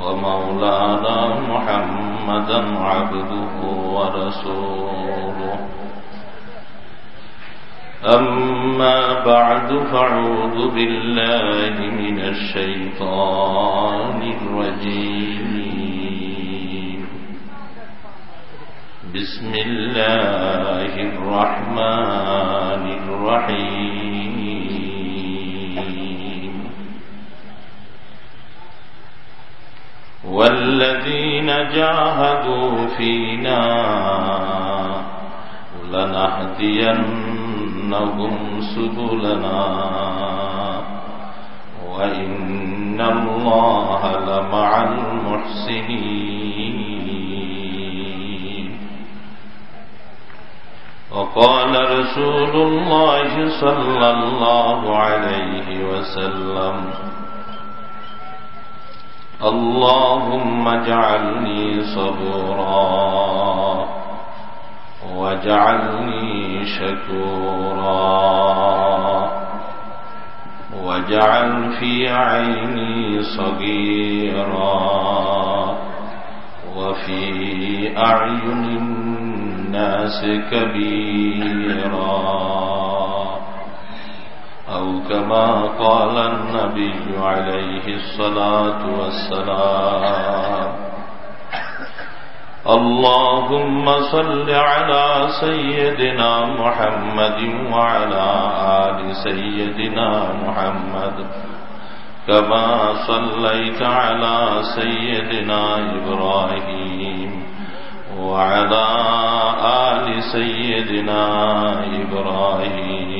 ومولانا محمدا عبده ورسوله. أما بعد فأعوذ بالله من الشيطان الرجيم. بسم الله الرحمن الرحيم. والذين جاهدوا فينا لنهدينهم سبلنا وإن الله لمع المحسنين. وقال رسول الله صلى الله عليه وسلم اللهم اجعلني صبورا واجعلني شكورا واجعل في عيني صغيرا وفي أعين الناس كبيرا أو كما قال النبي عليه الصلاة والسلام. اللهم صل على سيدنا محمد وعلى آل سيدنا محمد. كما صليت على سيدنا إبراهيم وعلى آل سيدنا إبراهيم.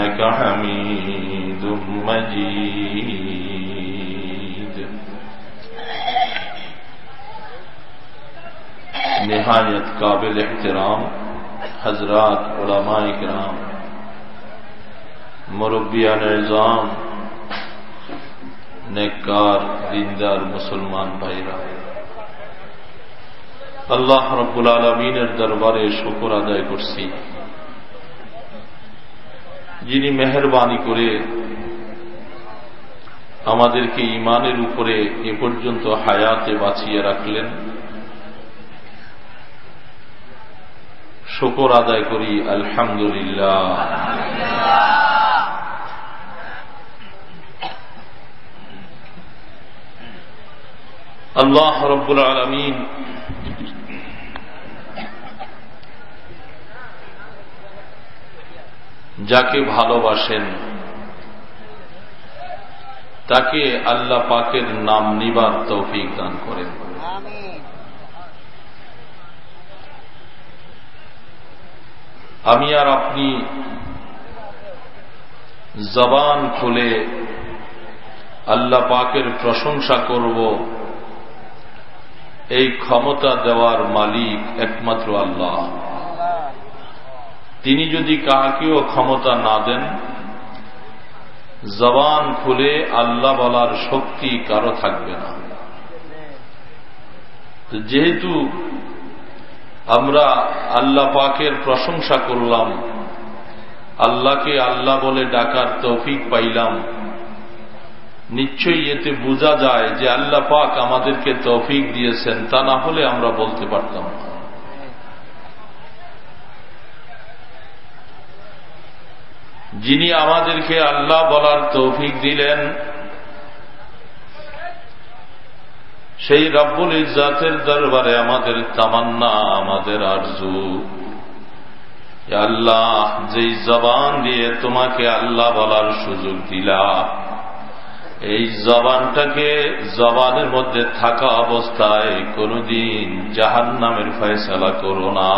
إنك حميد مجيد. نهاية قابل احترام حضرات علماء اکرام مربیان نظام، نیکار دیندار مسلمان بھائی رائے اللہ رب العالمین دربار شکر ادائے کرسی. যিনি মেহরবানি করে আমাদেরকে ইমানের উপরে এ পর্যন্ত হায়াতে বাঁচিয়ে রাখলেন, শুকর আদায় করি, আলহামদুলিল্লাহ। আল্লাহ রব্বুল আলমিন যাকে ভালোবাসেন, তাকে আল্লাহ পাকের নাম নিবার তৌফিক দান করেন। আমি আর আপনি জবান খুলে আল্লাহ পাকের প্রশংসা করব, এই ক্ষমতা দেওয়ার মালিক একমাত্র আল্লাহ। তিনি যদি কাহাকেও ক্ষমতা না দেন, জবান খুলে আল্লাহ বলার শক্তি কারও থাকবে না। যেহেতু আমরা আল্লাহ পাকের প্রশংসা করলাম, আল্লাহকে আল্লাহ বলে ডাকার তৌফিক পাইলাম, নিশ্চয়ই এতে বোঝা যায় যে আল্লাহ পাক আমাদেরকে তৌফিক দিয়েছেন, তা না হলে আমরা বলতে পারতাম যিনি আমাদেরকে আল্লাহ বলার তৌফিক দিলেন, সেই রব্বুল ইজাতের দরবারে আমাদের তামান্না, আমাদের আরজু। আল্লাহ, যেই জবান দিয়ে তোমাকে আল্লাহ বলার সুযোগ দিলা, এই জবানটাকে জবানের মধ্যে থাকা অবস্থায় কোনদিন জাহান নামের ফয়সলা করো না।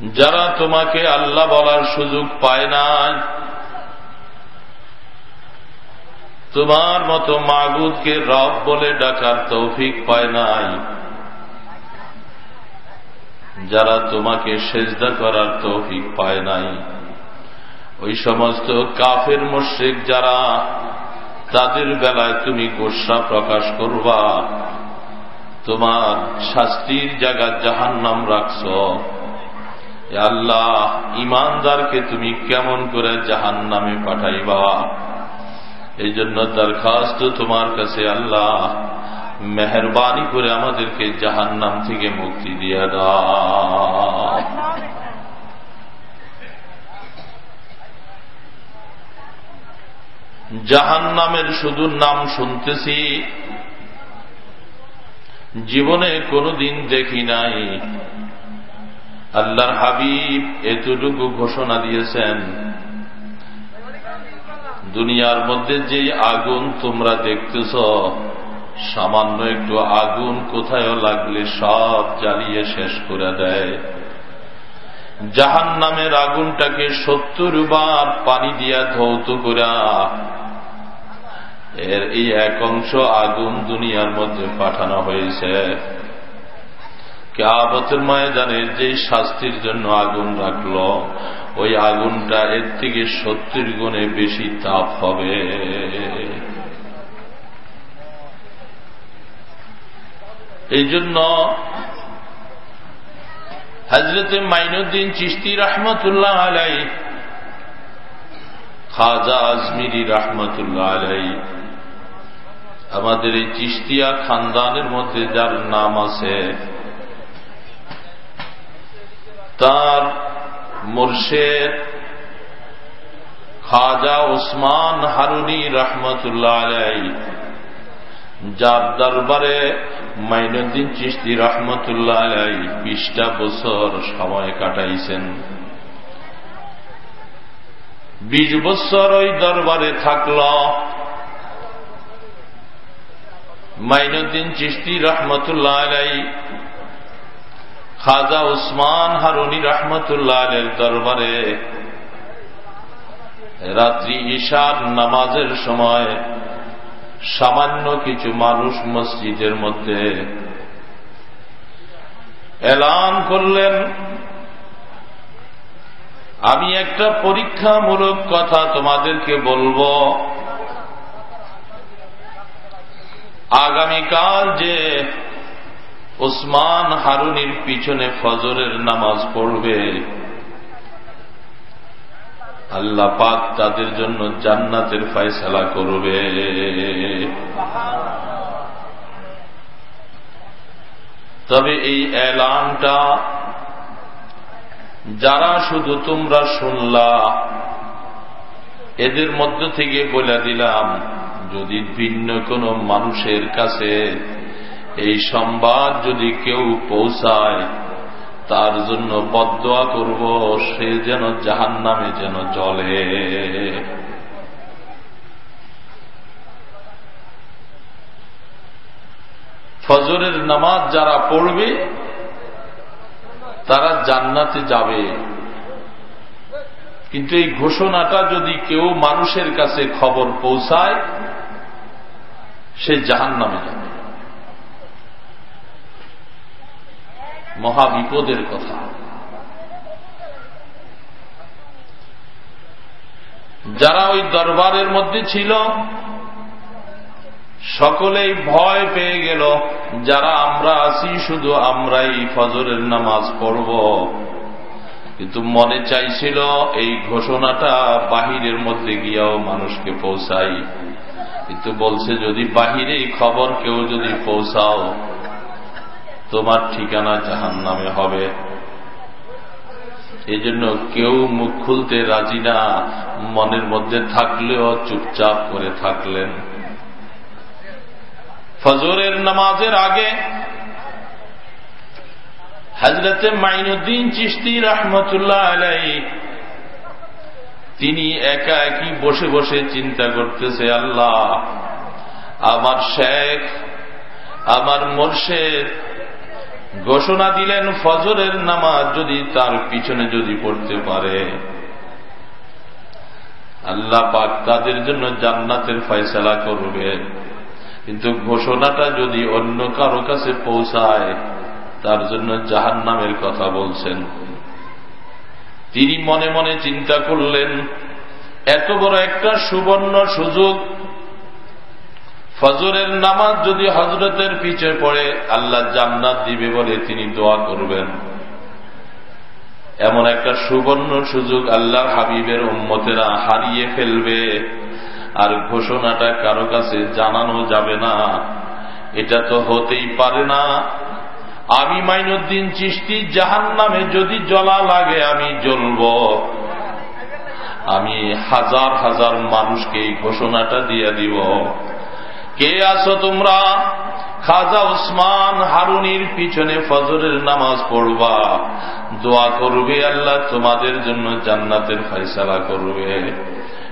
যারা তোমাকে আল্লাহ বলার সুযোগ পায় নাই, তোমার মতো মাগুদকে রব বলে ডাকার তৌফিক পায় নাই। যারা তোমাকে সেজদা করার তৌফিক পায় নাই। ওই সমস্ত কাফের মোশেক যারা, তাদের বেলায় তুমি গোসা প্রকাশ করবা। তোমার শাস্তির জায়গা জাহান নাম রাখছ। আল্লাহ ইমানদারকে তুমি কেমন করে জাহান নামে পাঠাইবা? এই জন্য দরখাস্ত তোমার কাছে আল্লাহ, মেহরবানি করে আমাদেরকে জাহান নাম থেকে মুক্তি দিয়ে দাও। জাহান নামের শুধু নাম শুনতেছি, জীবনে কোনোদিন দেখি নাই। আল্লাহর হাবিব এতটুকু ঘোষণা দিয়েছেন। দুনিয়ার মধ্যে যে আগুন তোমরা দেখতেছ, সামান্য একটু আগুন কোথায় লাগলে সব জ্বালিয়ে শেষ করে দেয়। জাহান নামের আগুনটাকে সত্তর বার পানি দিয়া ধৌত করা। এর এই এক অংশ আগুন দুনিয়ার মধ্যে পাঠানো হয়েছে। কেয়াবতের ময়দানের যে শাস্তির জন্য আগুন রাখল, ওই আগুনটা এর থেকে সত্তর গুণে বেশি তাপ হবে। এই জন্য হজরতে মাইনুদ্দিন চিস্তি রহমতুল্লাহ আলাই খাজা আজমিরি রহমতুল্লাহ আলাই আমাদের এই চিস্তিয়া খানদানের মধ্যে যার নাম আছে তার মুর্শেদ, খাজা ওসমান হারুনি রহমতুল্লাহ আলাই যার দরবারে মাইনুদ্দিন চিস্তি রহমতুল্লাহ আলাই বিশটা বছর সময় কাটাইছেন। বিশ বছর ওই দরবারে থাকল। মাইনুদ্দিন চিস্তি রহমতুল্লাহ আলাই খাজা উসমান হারুনি রহমতুল্লাহ দরবারে রাত্রি ঈশার নামাজের সময় সামান্য কিছু মানুষ মসজিদের মধ্যে এলান করলেন। আমি একটা পরীক্ষামূলক কথা তোমাদেরকে বলব। আগামীকাল যে ওসমান হারুনির পিছনে ফজরের নামাজ পড়বে। আল্লাহ পাক তাদের জন্য জান্নাতের ফয়সালা করবে। তবে এই এলানটা, যারা শুধু তোমরা শুনলা, এদের মধ্য থেকে বলে দিলাম, যদি ভিন্ন কোনো মানুষের কাছে এই সংবাদ যদি কেউ পৌঁছায়, তার জন্য বদোয়া করব, সে যেন জাহান নামে যেন জলে ফজরের নামাজ যারা পড়বে, তারা জান্নাতে যাবে। কিন্তু এই ঘোষণাটা যদি কেউ মানুষের কাছে খবর পৌঁছায়, সে জাহান নামে যাবে। মহাবিপদের কথা। যারা ওই দরবারের মধ্যে ছিল, সকলেই ভয় পেয়ে গেল, যারা আমরা আছি শুধু আমরাই ফজরের নামাজ পড়ব। কিন্তু মনে চাইছিল, এই ঘোষণাটা বাহিরের মধ্যে গিয়াও মানুষকে পৌঁছাই। কিন্তু বলছে, যদি বাহিরে খবর কেউ যদি পৌঁছাও তোমার ঠিকানা জাহান নামে হবে। এই জন্য কেউ মুখ খুলতে রাজি না, মনের মধ্যে থাকলেও চুপচাপ করে থাকলেন। ফজরের নামাজের আগে হজরতে মাইনুদ্দিন চিস্তি রহমতুল্লাহ আলাই তিনি একা একই বসে বসে চিন্তা করতেছে, আল্লাহ, আমার শেখ, আমার মোর্শেদ ঘোষণা দিলেন, ফজরের নামাজ যদি তার পিছনে যদি পড়তে পারে। আল্লাহ পাক তাদের জন্য জান্নাতের ফয়সলা করবে। কিন্তু ঘোষণাটা যদি অন্য কারও কাছে পৌঁছায়, তার জন্য জাহান নামের কথা বলছেন। তিনি মনে মনে চিন্তা করলেন, এত বড় একটা সুবর্ণ সুযোগ ফজরের নামাজ যদি হজরতের পিছে পড়ে, আল্লাহ জান্নাত দিবে বলে তিনি দোয়া করবেন। এমন একটা সুবর্ণ সুযোগ আল্লাহর হাবিবের উম্মতেরা হারিয়ে ফেলবে, আর ঘোষণাটা কারও কাছে জানানো যাবে না। এটা তো হতেই পারে না। আমি মাইনুদ্দিন চিস্তি জাহান নামে যদি জলা লাগে, আমি জ্বলব। আমি হাজার হাজার মানুষকে এই ঘোষণাটা দিয়ে দিব। কে আছো তোমরা? খাজা উসমান হারুনির পিছনে ফজরের নামাজ পড়বা। দোয়া করবে আল্লাহ, তোমাদের জন্য জান্নাতের ফয়সালা করবে।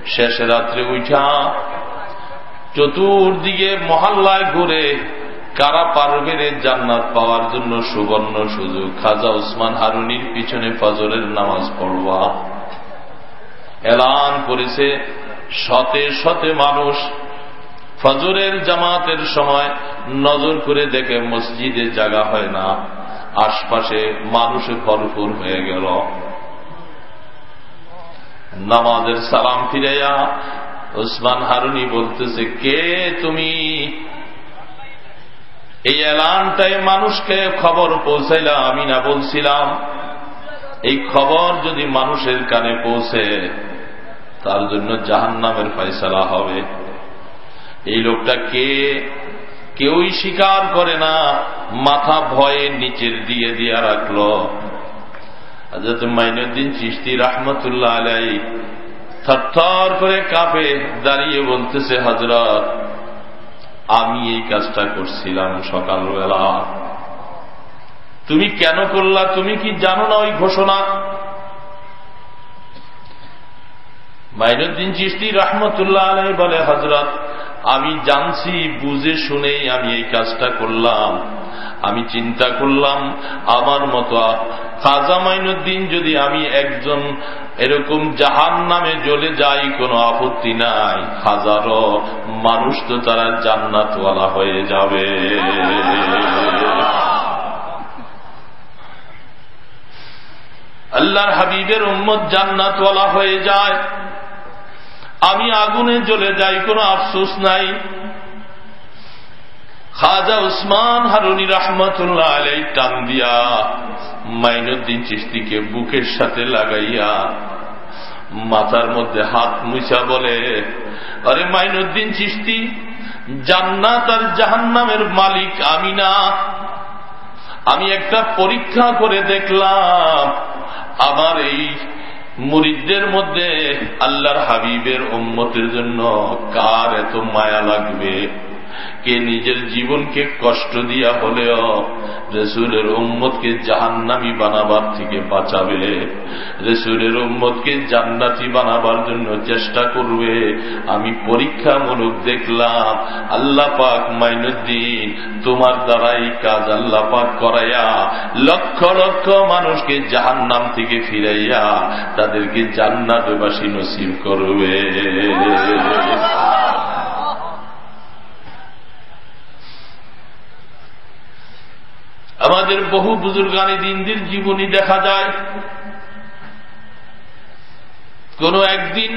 শেষ রাত্রে উঠা চতুর্দিকে মহল্লায় ঘুরে কারা পারবে রে জান্নাত পাওয়ার জন্য সুবর্ণ সুযোগ? খাজা উসমান হারুনির পিছনে ফজরের নামাজ পড়বা। এলান করেছে শতে শতে মানুষ ফজরের জামাতের সময় নজর করে দেখে মসজিদে জায়গা হয় না। আশপাশে মানুষে ভরপুর হয়ে গেল। নামাজের সালাম ফিরাইয়া উসমান হারুনি বলতেছে, কে তুমি? এই এলানটাই মানুষকে খবর পৌঁছাইলা আমি না বলছিলাম। এই খবর যদি মানুষের কানে পৌঁছে, তার জন্য জাহান নামের ফয়সলা হবে। এই লোকটা কে? কেউই স্বীকার করে না। মাথা ভয়ে নিচের দিয়ে দিয়া রাখল। হাজরত মাইনুদ্দিন চিস্তি রহমতুল্লাহ আলাই থর করে কাপে, দাঁড়িয়ে বলতেছে হজরত আমি এই কাজটা করছিলাম সকালবেলা। তুমি কেন করলা? তুমি কি জানো না ওই ঘোষণা? মাইনুদ্দিন চিস্তি রহমতুল্লাহ আলাই বলে হজরত আমি জানছি, বুঝে শুনেই আমি এই কাজটা করলাম। আমি চিন্তা করলাম, আমার মতো খাজা মাইনুদ্দিন যদি আমি একজন এরকম জাহান নামে জ্বলে যাই, কোনো আপত্তি নাই। হাজারো মানুষ তো তারা জান্নাতওয়ালা হয়ে যাবে। আল্লাহর হাবিবের উম্মত জান্নাতওয়ালা হয়ে যায়। আমি আগুনে জ্বলে যাই, কোনো আফসোস নাই। খাজা উসমান হারুনি রহমতুল্লাহ আলাই টান দিয়া মাইনুদ্দিন চিস্তিকে বুকের সাথে লাগাইয়া মাথার মধ্যে হাত মুছা বলে, আরে মাইনুদ্দিন চিস্তি জান্নাত আর জাহান্নামের মালিক আমি না। আমি একটা পরীক্ষা করে দেখলাম, আমার এই মুরিদদের মধ্যে আল্লাহর হাবিবের উম্মতের জন্য কার এত মায়া লাগবে? কে নিজের জীবনকে কষ্ট দিয়া হলেও রসুলের উম্মতকে জাহান্নামি বানাবার থেকে বাঁচাবে রসুলের উম্মতকে জান্নাতি বানাবার জন্য চেষ্টা করবে আমি পরীক্ষামূলক দেখলাম আল্লাহ পাক মাইনুদ্দিন, তোমার দ্বারাই কাজ আল্লাহ পাক করাইয়া, লক্ষ লক্ষ মানুষকে জাহান্নাম থেকে ফিরাইয়া তাদেরকে জান্নাতবাসী নসিব করবে। আমাদের বহু বুজুর্গানি দিনদের জীবনী দেখা যায়। কোন একদিন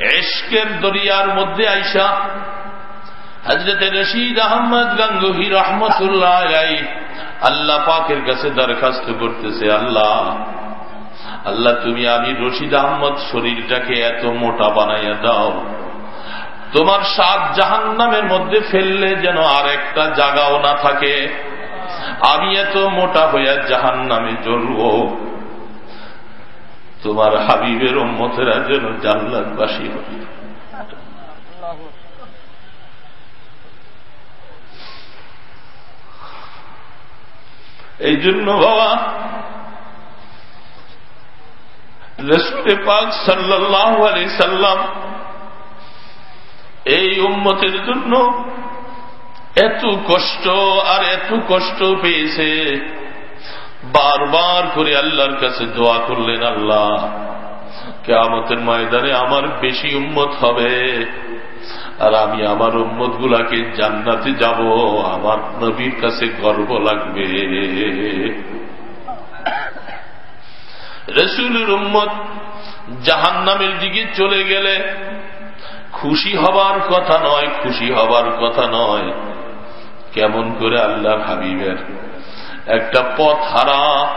এশকের দরিয়ার মধ্যে আইসা হজরত রশিদ আহমদ গঙ্গুহি রহমতুল্লাহ আল্লাহ পাকের কাছে দরখাস্ত করতেছে, আল্লাহ আল্লাহ তুমি আমি রশিদ আহমদ শরীরটাকে এত মোটা বানাইয়া দাও। তোমার সাত জাহান নামের মধ্যে ফেললে যেন আর একটা জাগাও না থাকে। আমি এত মোটা হইয়া জাহান নামে জ্বলব তোমার হাবিবের মতেরা যেন জান্নাতবাসী হবে। এই জন্য বাবা, রসুলে পাক সাল্লাহ আলি সাল্লাম এই উম্মতের জন্য এত কষ্ট আর এত কষ্ট পেয়েছে। বারবার করে আল্লাহর কাছে দোয়া করলেন, আল্লাহ কেমতের ময়দানে আমার বেশি উম্মত হবে আর আমি আমার উম্মত গুলাকে জান্নাতে যাব, আমার নবীর কাছে গর্ব লাগবে। রসুলের উম্মত জাহান নামের দিকে চলে গেলে খুশি হবার কথা নয়, খুশি হবার কথা নয়। কেমন করে আল্লাহ হাবিবের একটা পথ হারা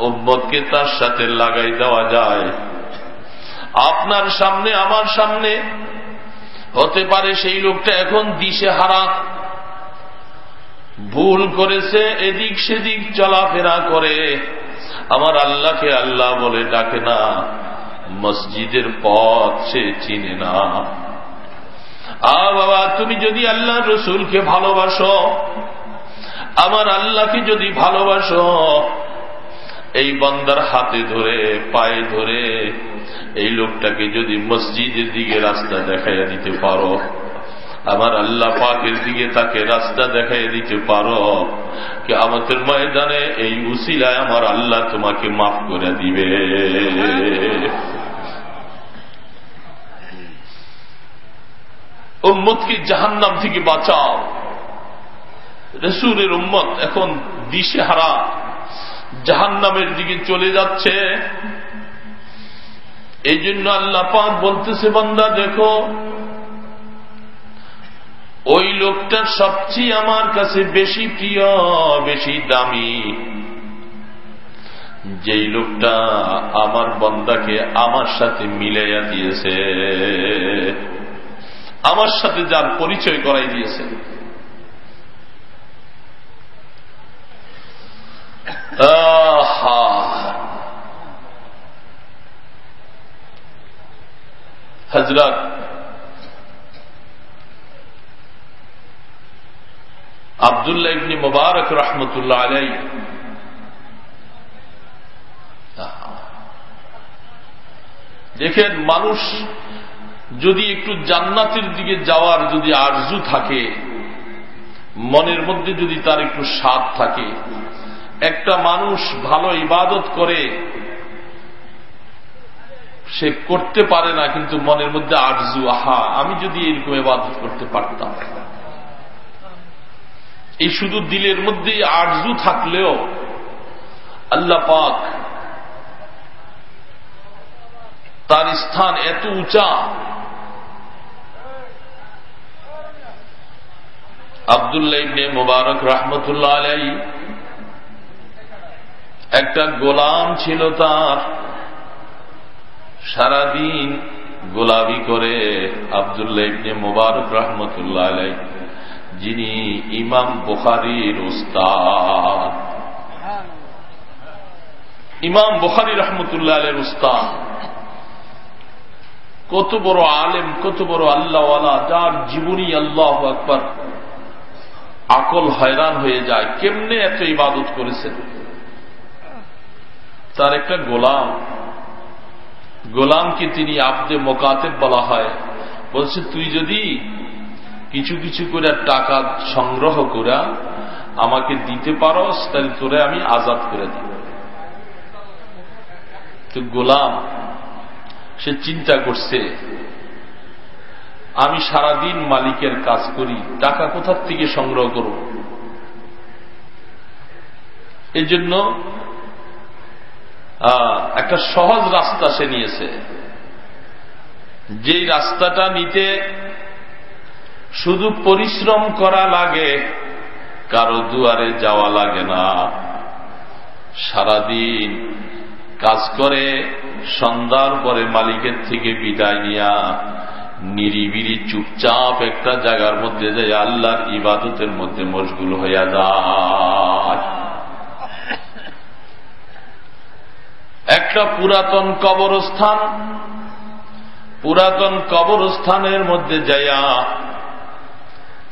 উম্মতকে তার সাথে লাগাই দেওয়া যায়। আপনার সামনে, আমার সামনে হতে পারে সেই লোকটা এখন দিশে হারা। ভুল করেছে, এদিক সেদিক চলাফেরা করে। আমার আল্লাহকে আল্লাহ বলে ডাকে না, মসজিদের পথ সে চিনে না। আ বাবা, তুমি যদি আল্লাহ রসুলকে ভালোবাসো, আমার আল্লাহকে যদি ভালোবাসো, এই বন্দার হাতে ধরে, পায়ে ধরে, এই লোকটাকে যদি মসজিদের দিকে রাস্তা দেখাইয়া দিতে পারো, আমার আল্লাহ পাকের দিকে তাকে রাস্তা দেখাই দিতে পারো কি আমাদের ময়দানে এই উসিলায় আমার আল্লাহ তোমাকে মাফ করে দিবে। উম্মতকে জাহান্নাম থেকে বাঁচাও। রসুরের উম্মত এখন দিশে হারা জাহান্নামের দিকে চলে যাচ্ছে। এই জন্য আল্লাহ পাক বলতেছে, বান্দা, দেখো, ওই লোকটা সবচেয়ে আমার কাছে বেশি প্রিয়, বেশি দামি। যেই লোকটা আমার বন্দাকে আমার সাথে মিলাইয়া দিয়েছে। আমার সাথে যার পরিচয় করাই দিয়েছে। হজরত আবদুল্লাহ ইবনি মুবারক রহমতুল্লাহ আলাই দেখেন মানুষ যদি একটু জান্নাতের দিকে যাওয়ার যদি আরজু থাকে, মনের মধ্যে যদি তার একটু স্বাদ থাকে, একটা মানুষ ভালো ইবাদত করে, সে করতে পারে না, কিন্তু মনের মধ্যে আরজু, আহা, আমি যদি এরকম ইবাদত করতে পারতাম। এই শুধু দিলের মধ্যে আরজু থাকলেও আল্লাহ পাক তার স্থান এত উঁচা আবদুল্লাহ ইবনে মুবারক রহমতুল্লাহ আলাই একটা গোলাম ছিল তার। সারাদিন গোলাবি করে আবদুল্লাহ ইবনে মুবারক রহমতুল্লাহ আলাই যিনি ইমাম বুখারির উস্তাদ। ইমাম বুখারি রহমতুল্লাহ আলের উস্তাদ। কত বড় আলেম, কত বড় আল্লাহওয়ালা, যার জীবনী আল্লাহ আকবর। আকল হয়রান হয়ে যায়। কেমনে এত ইবাদত করেছেন? তার একটা গোলাম। গোলামকে তিনি আবদে মোকাতেব বলা হয়। বলছে, তুই যদি কিছু কিছু করে টাকা সংগ্রহ করে আমাকে দিতে পারস, তাহলে তোরে আমি আজাদ করে দিব। তো গোলাম, সে চিন্তা করছে আমি সারাদিন মালিকের কাজ করি, টাকা কোথার থেকে সংগ্রহ করব? এই জন্য একটা সহজ রাস্তা সে নিয়েছে। যেই রাস্তাটা নিতে শুধু পরিশ্রম করা লাগে, কারও দুয়ারে যাওয়া লাগে না। সারাদিন কাজ করে, সন্ধ্যার পরে মালিকের থেকে বিদায় নিয়া নিরিবিরি চুপচাপ একটা জায়গার মধ্যে যায় আল্লাহর ইবাদতের মধ্যে মশগুল হইয়া যায়। একটা পুরাতন কবরস্থান, পুরাতন কবরস্থানের মধ্যে যাইয়া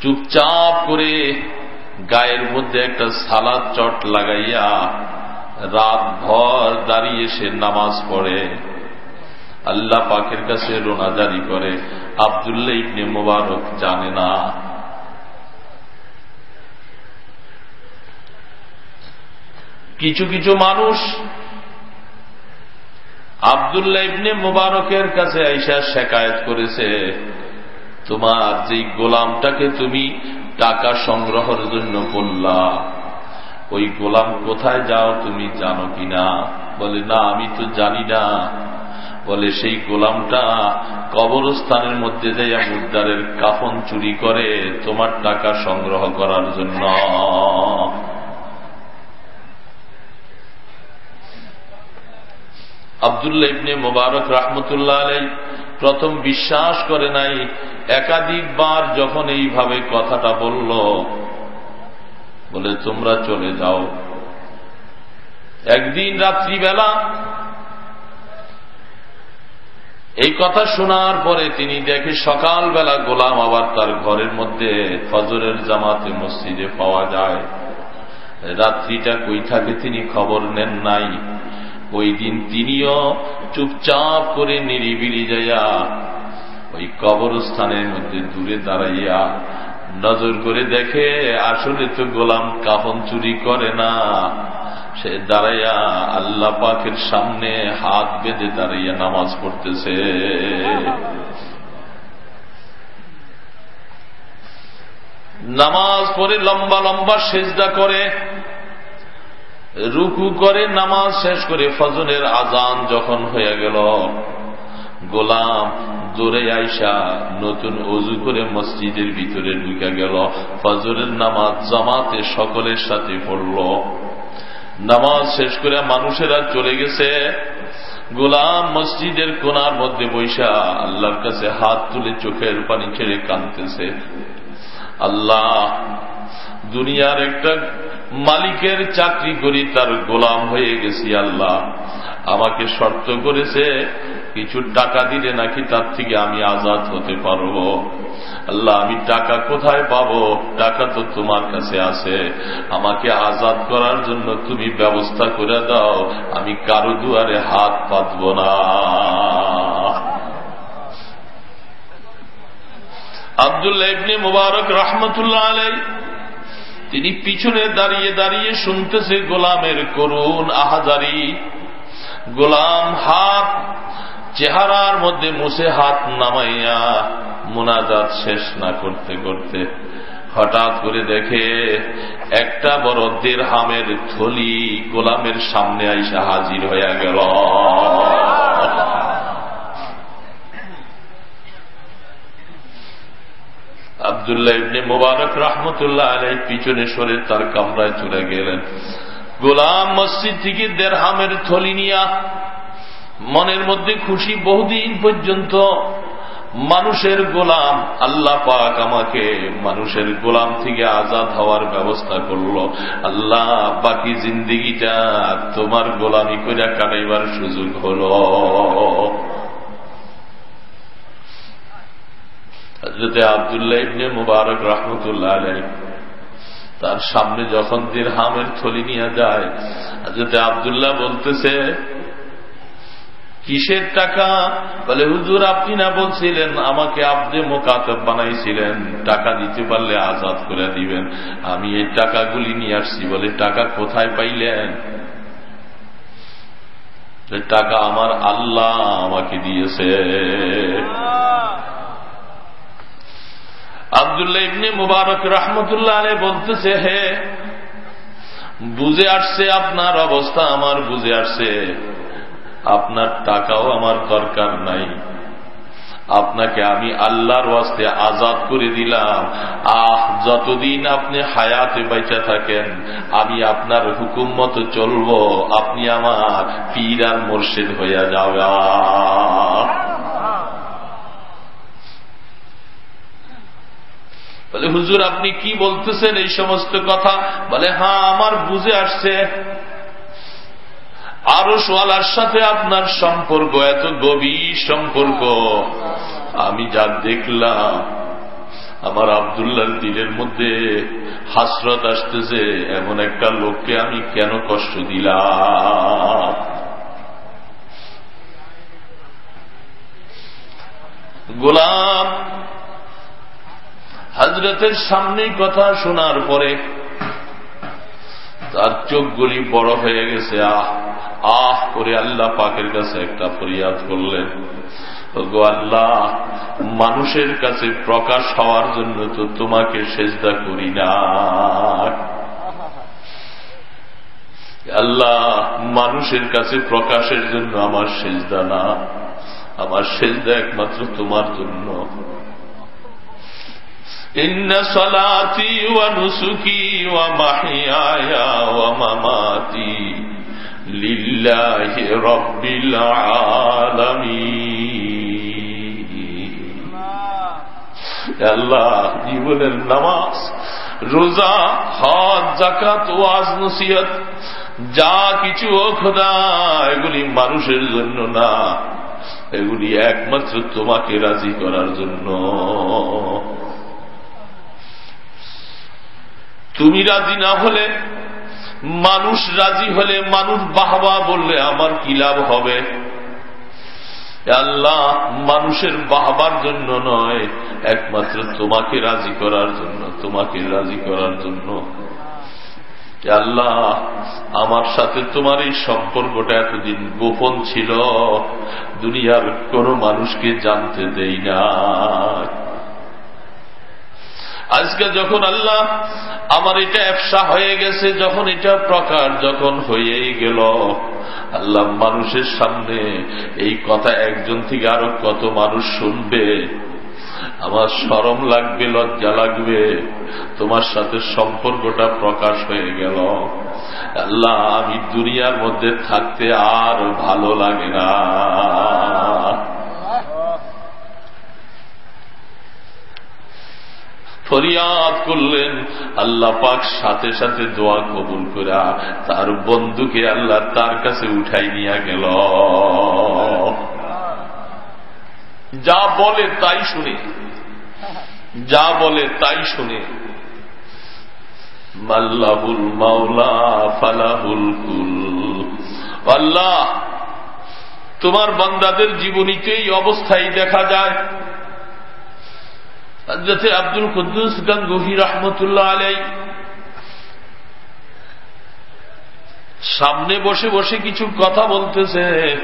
চুপচাপ করে গায়ের মধ্যে একটা সালাদ চট লাগাইয়া রাত ভর দাঁড়িয়ে সে নামাজ পড়ে। আল্লাহ পাকের কাছে রোনাজারি করে। আবদুল্লাহ ইবনে মোবারক জানে না। কিছু কিছু মানুষ আবদুল্লাহ ইবনে মুবারকের কাছে আইসা শেকায়ত করেছে, তোমার যেই গোলামটাকে তুমি টাকা সংগ্রহের জন্য বললা ওই গোলাম কোথায় যাও তুমি জানো কিনা? বলে, না, আমি তো জানি না। বলে সেই গোলামটা কবরস্থানের মধ্যে যাইয়া মুদ্দারের কাফন চুরি করে তোমার টাকা সংগ্রহ করার জন্য। আবদুল্লাহ ইবনে মোবারক রহমতুল্লাহ আলাই প্রথম বিশ্বাস করে নাই, একাধিকবার যখন এইভাবে কথাটা বলল, বলে, তোমরা চলে যাও। একদিন রাত্রিবেলা এই কথা শোনার পরে তিনি দেখে সকালবেলা গোলাম আবার তার ঘরের মধ্যে ফজরের জামাতে মসজিদে পাওয়া যায়। রাত্রিটা কই থাকে তিনি খবর নেন নাই। ওই দিন তিনিও চুপচাপ করে নিরিবিলি যাইয়া ওই কবরস্থানের মধ্যে দূরে দাঁড়াইয়া নজর করে দেখে, আসলে তো গোলাম কাপন চুরি করে না। সে দাঁড়াইয়া আল্লাহ পাকের সামনে হাত বেঁধে দাঁড়াইয়া নামাজ পড়তেছে। নামাজ পড়ে লম্বা লম্বা সেজদা করে, রুকু করে, নামাজ শেষ করে ফজনের আজান যখন হয়ে গেল, গোলাম দৌড়ে আইসা নতুন অজু করে মসজিদের ভিতরে ঢুকে গেল, ফজরের নামাজ জামাতে সকলের সাথে পড়ল। নামাজ শেষ করে মানুষেরা চলে গেছে গোলাম মসজিদের কোনার মধ্যে বৈশা আল্লাহর কাছে হাত তুলে চোখের পানি ছেড়ে কাঁদতেছে। আল্লাহ, দুনিয়ার একটা মালিকের চাকরি করি তার গোলাম হয়ে গেছি আল্লাহ। আমাকে শর্ত করেছে কিছু টাকা দিলে নাকি তার থেকে আমি আজাদ হতে পারব? আল্লাহ, আমি টাকা কোথায় পাবো? টাকা তো তোমার কাছে আছে। আমাকে আজাদ করার জন্য তুমি ব্যবস্থা করে দাও। আমি কারও দুয়ারে হাত পাতব না। আবদুল্লাহ ইবনে মুবারক রহমতুল্লাহ আলাই তিনি পিছনে দাঁড়িয়ে দাঁড়িয়ে শুনতেছে, গোলামের করুন আহাজারি। গোলাম হাত চেহারার মধ্যে মুছে হাত নামাইয়া মোনাজাত শেষ না করতে করতে হঠাৎ করে দেখে একটা বড় দের হামের থলি গোলামের সামনে আইসা হাজির হইয়া গেল। আবদুল্লাহ ইবনে মোবারক রহমতুল্লাহ আলাই পিছনে সরে তার কামরায় চলে গেলেন। গোলাম মসজিদ থেকে দেড়হামের থলি নিয়া মনের মধ্যে খুশি বহুদিন পর্যন্ত মানুষের গোলাম, আল্লাহ পাক আমাকে মানুষের গোলাম থেকে আজাদ হওয়ার ব্যবস্থা করল। আল্লাহ, বাকি জিন্দিগিটা তোমার গোলামি করে কাটাইবার সুযোগ হল। হজরতে আবদুল্লাহ ইবনে মুবারক রহমতুল্লাহ আলাই তার সামনে যখন দিরহামের থলি নিয়ে যায় হজরতে আবদুল্লাহ বলতেছে কিসের টাকা? বলে, হুজুর, আপনি না বলছিলেন আমাকে আপনি মোকাতব বানাইছিলেন। টাকা দিতে পারলে আজাদ করে দিবেন। আমি এই টাকাগুলি নিয়ে আসছি। বলে, টাকা কোথায় পাইলেন? টাকা আমার আল্লাহ আমাকে দিয়েছে। আবদুল্লাহ ইবনে মুবারক রহমতুল্লাহ আলে বলতেছে, হে, বুঝে আসছে আপনার অবস্থা, আমার বুঝে আসছে। আপনার টাকাও আমার দরকার নাই। আপনাকে আমি আল্লাহর ওয়াস্তে আজাদ করে দিলাম। আহ, যতদিন আপনি হায়াতে বেঁচে থাকেন, আমি আপনার হুকুম মতো চলব। আপনি আমার পীর আর মোর্শেদ হইয়া যাবে বলে, হুজুর, আপনি কি বলতেছেন এই সমস্ত কথা? বলে হ্যাঁ আমার বুঝে আসছে। আরও সোয়ালার সাথে আপনার সম্পর্ক এত গভীর সম্পর্ক। আমি যা দেখলাম, আমার আবদুল্লার দিলের মধ্যে হাসরত আসতেছে, এমন একটা লোককে আমি কেন কষ্ট দিলাম? গোলাম, হজরতের সামনেই কথা শোনার পরে তার চোখগুলি বড় হয়ে গেছে, আহ আহ করে আল্লাহ পাকের কাছে একটা ফরিয়াদ করলেন। গো আল্লাহ, মানুষের কাছে প্রকাশ হওয়ার জন্য তো তোমাকে সেজদা করি না। আল্লাহ, মানুষের কাছে প্রকাশের জন্য আমার সেজদা না। আমার সেজদা একমাত্র তোমার জন্য। إن صلاتي ونسكي ومحياي ومماتي لله رب العالمين আল্লাহ জীবনের নামাজ রোজা হজ জাকাত ওয়াজ নসিহত যা কিছু খোদা এগুলি মানুষের জন্য না এগুলি একমাত্র তোমাকে রাজি করার জন্য তুমি রাজি না হলে, মানুষ রাজি হলে মানুষ বাহবা বললে আমার কি লাভ হবে? আল্লাহ মানুষের বাহবার জন্য নয়, একমাত্র তোমাকে রাজি করার জন্য, তোমাকে রাজি করার জন্য। আল্লাহ, আমার সাথে তোমার এই সম্পর্কটা এতদিন গোপন ছিল, দুনিয়ার কোন মানুষকে জানতে দেই না আজকে যখন আল্লাহ আমার এটা ব্যবসা হয়ে গেছে, যখন এটা প্রকার যখন হয়েই গেল, আল্লাহ মানুষের সামনে এই কথা একজন থেকে আরও কত মানুষ শুনবে? আমার সরম লাগবে, লজ্জা লাগবে, তোমার সাথে সম্পর্কটা প্রকাশ হয়ে গেল। আল্লাহ, আমি দুনিয়ার মধ্যে থাকতে আর ভালো লাগে না। ফরিয়াদ করলেন। আল্লাহ পাক সাথে সাথে দোয়া কবুল করা তার বন্ধুকে আল্লাহ তার কাছে উঠাই নিয়ে গেল। যা বলে তাই শুনে। যা বলে তাই শুনে। মাল্লাহুল মাওলা ফালাহুল কুল। আল্লাহ, তোমার বান্দাদের জীবনীতে এই অবস্থায় দেখা যায়। হজরতে আব্দুল কুদ্দুস গঙ্গুহি রহমতুল্লাহ আলাই সামনে বসে বসে কিছু কথা বলতেছে।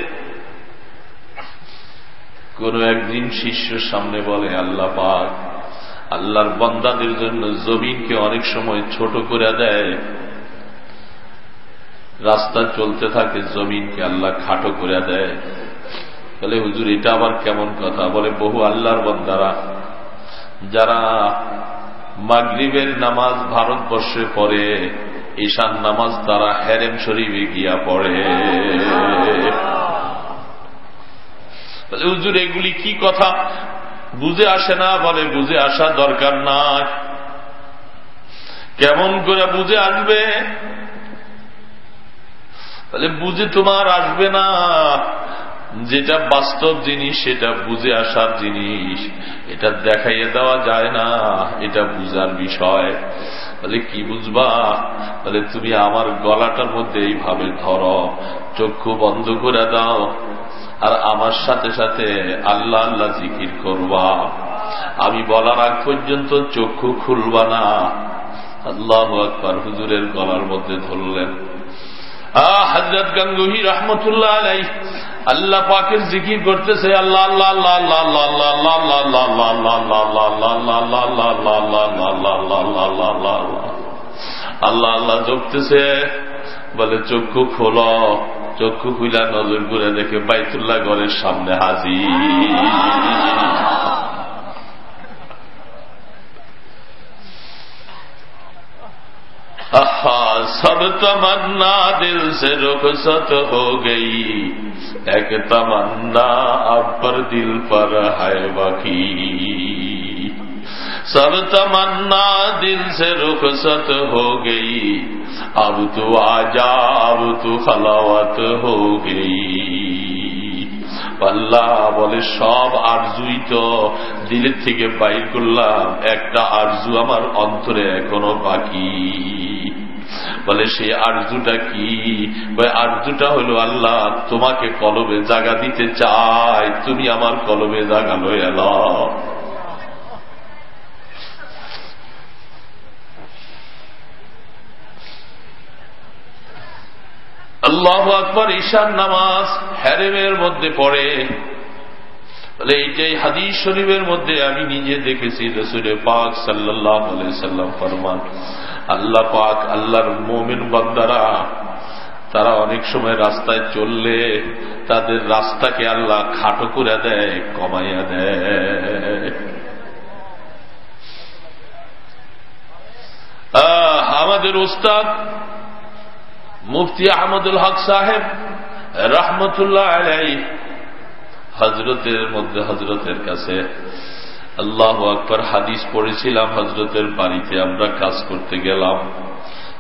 কোন একদিন শিষ্য সামনে বলে, আল্লাহ পাক, আল্লাহর বন্দাদের জন্য জমিনকে অনেক সময় ছোট করে দেয়। রাস্তা চলতে থাকে, জমিনকে আল্লাহ খাটো করে দেয়। বলে, হুজুর, এটা আবার কেমন কথা? বলে, বহু আল্লাহর বন্দারা যারা মাগরিবের নামাজ ভারতবর্ষে পড়ে, ঈশান নামাজ তারা হেরেম শরীফে গিয়া পড়ে। হুজুর, এগুলি কি কথা? বুঝে আসে না, বলে বুঝে আসা দরকার না কেমন করে বুঝে আসবে? বলে বুঝে তোমার আসবে না। যেটা বাস্তব জিনিস, সেটা বুঝে আসার জিনিস। এটা দেখাইয়ে দেওয়া যায় না, এটা বুঝার বিষয়। বলে, কি বুঝবা? বলে, তুমি আমার গলাটার মধ্যে এইভাবে ধরো, চক্ষু বন্ধ করে দাও, আর আমার সাথে সাথে আল্লাহ আল্লাহ জিকির করবা। আমি বলার আগ পর্যন্ত চক্ষু খুলবা না। আল্লাহ আকবর, হুজুরের গলার মধ্যে ধরলেন। আহ হজরত গঙ্গুহি রহমতুল্লাহ আলাই আল্লাহ পাকের জিকির করতেছে আল্লাহ আল্লাহ আল্লাহ চোখতেছে বলে চক্ষু খোল চক্ষু খুলা নজর করে দেখে বাইতুল্লাহ ঘরের সামনে হাজি সব তো না দিল সে রোগ সত গেই এক তামান্না আব্বর দিল পর হায় বাকি। সব তমন্না দিল সে রুখ সত হো গই, আব তু আজা আব তু হলাওয়াত হো গই। পাল্লাহ বলে, সব আরজুই তো দিলের থেকে বাইর করলাম, একটা আরজু আমার অন্তরে এখনও বাকি। বলে সেই আরজুটা কি? আরজুটা হলো আল্লাহ, তোমাকে কলবে জাগা দিতে চাই। তুমি আমার কলবে জাগা এলাম আল্লাহ আকবর ঈশান নামাজ হ্যারেমের মধ্যে পড়ে। বলে এইটাই হাদিস শরীফের মধ্যে আমি নিজে দেখেছি রসুরে পাক সাল্লাহ সাল্লাম ফরমান। আল্লাহ পাক আল্লাহর মোমিন বান্দারা, তারা অনেক সময় রাস্তায় চললে তাদের রাস্তাকে আল্লাহ খাটো করে দেয়, কমাইয়া দেয়। আমাদের উস্তাদ মুফতি আহমদুল হক সাহেব রহমতুল্লাহ আলাই হজরতের মধ্যে হজরতের কাছে আল্লাহ আকবর হাদিস পড়েছিলাম হজরতের বাড়িতে আমরা কাজ করতে গেলাম।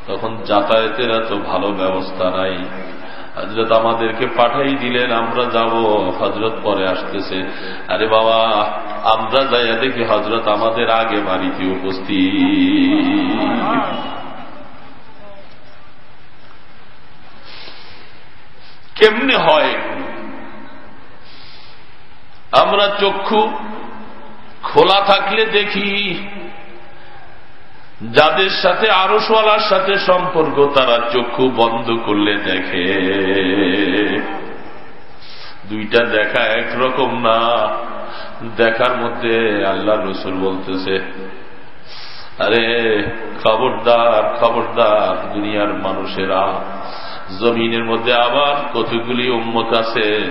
তখন যাতায়াতের এত ভালো ব্যবস্থা নাই। হজরত আমাদেরকে পাঠাই দিলেন, আমরা যাব। হজরত পরে আসতেছে, আরে বাবা, আমরা যাইয়া দেখি হজরত আমাদের আগে বাড়িতে উপস্থিত। কেমনে হয়? আমরা চক্ষু খোলা থাকলে দেখি যাদের সাথে আরসওয়ালার সাথে সম্পর্ক, তারা চক্ষু বন্ধ করলে দেখে। দুইটা দেখা একরকম না। দেখার মধ্যে আল্লাহ রসুল বলতেছে, আরে খবরদার খবরদার, দুনিয়ার মানুষেরা, জমিনের মধ্যে আবার কতগুলি উম্মত আছে।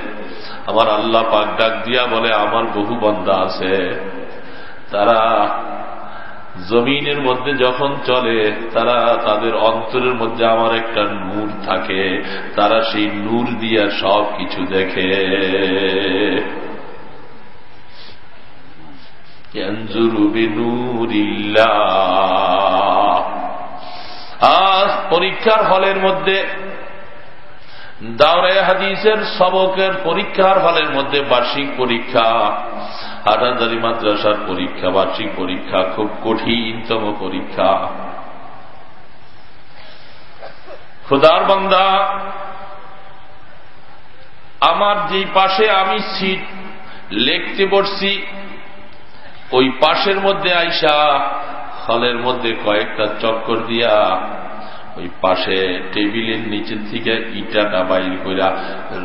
আমার আল্লাহ পাক ডাক দিয়া বলে, আমার বহু বন্দা আছে। তারা জমিনের মধ্যে যখন চলে, তারা তাদের অন্তরের মধ্যে আমার একটা নূর থাকে। তারা সেই নূর দিয়া সব কিছু দেখে। আর পরীক্ষার হলের মধ্যে দাওরাই হাদিসের সবকের পরীক্ষার হলের মধ্যে বার্ষিক পরীক্ষা। হাটাজারি মাদ্রাসার পরীক্ষা, বার্ষিক পরীক্ষা, খুব কঠিনতম পরীক্ষা। খুদার বান্দা, আমার যেই পাশে আমি সিট লেখতে পড়ছি ওই পাশের মধ্যে আইসা হলের মধ্যে কয়েকটা চক্কর দিয়া ওই পাশে টেবিলের নিচের থেকে ইটাটা বাইর কইরা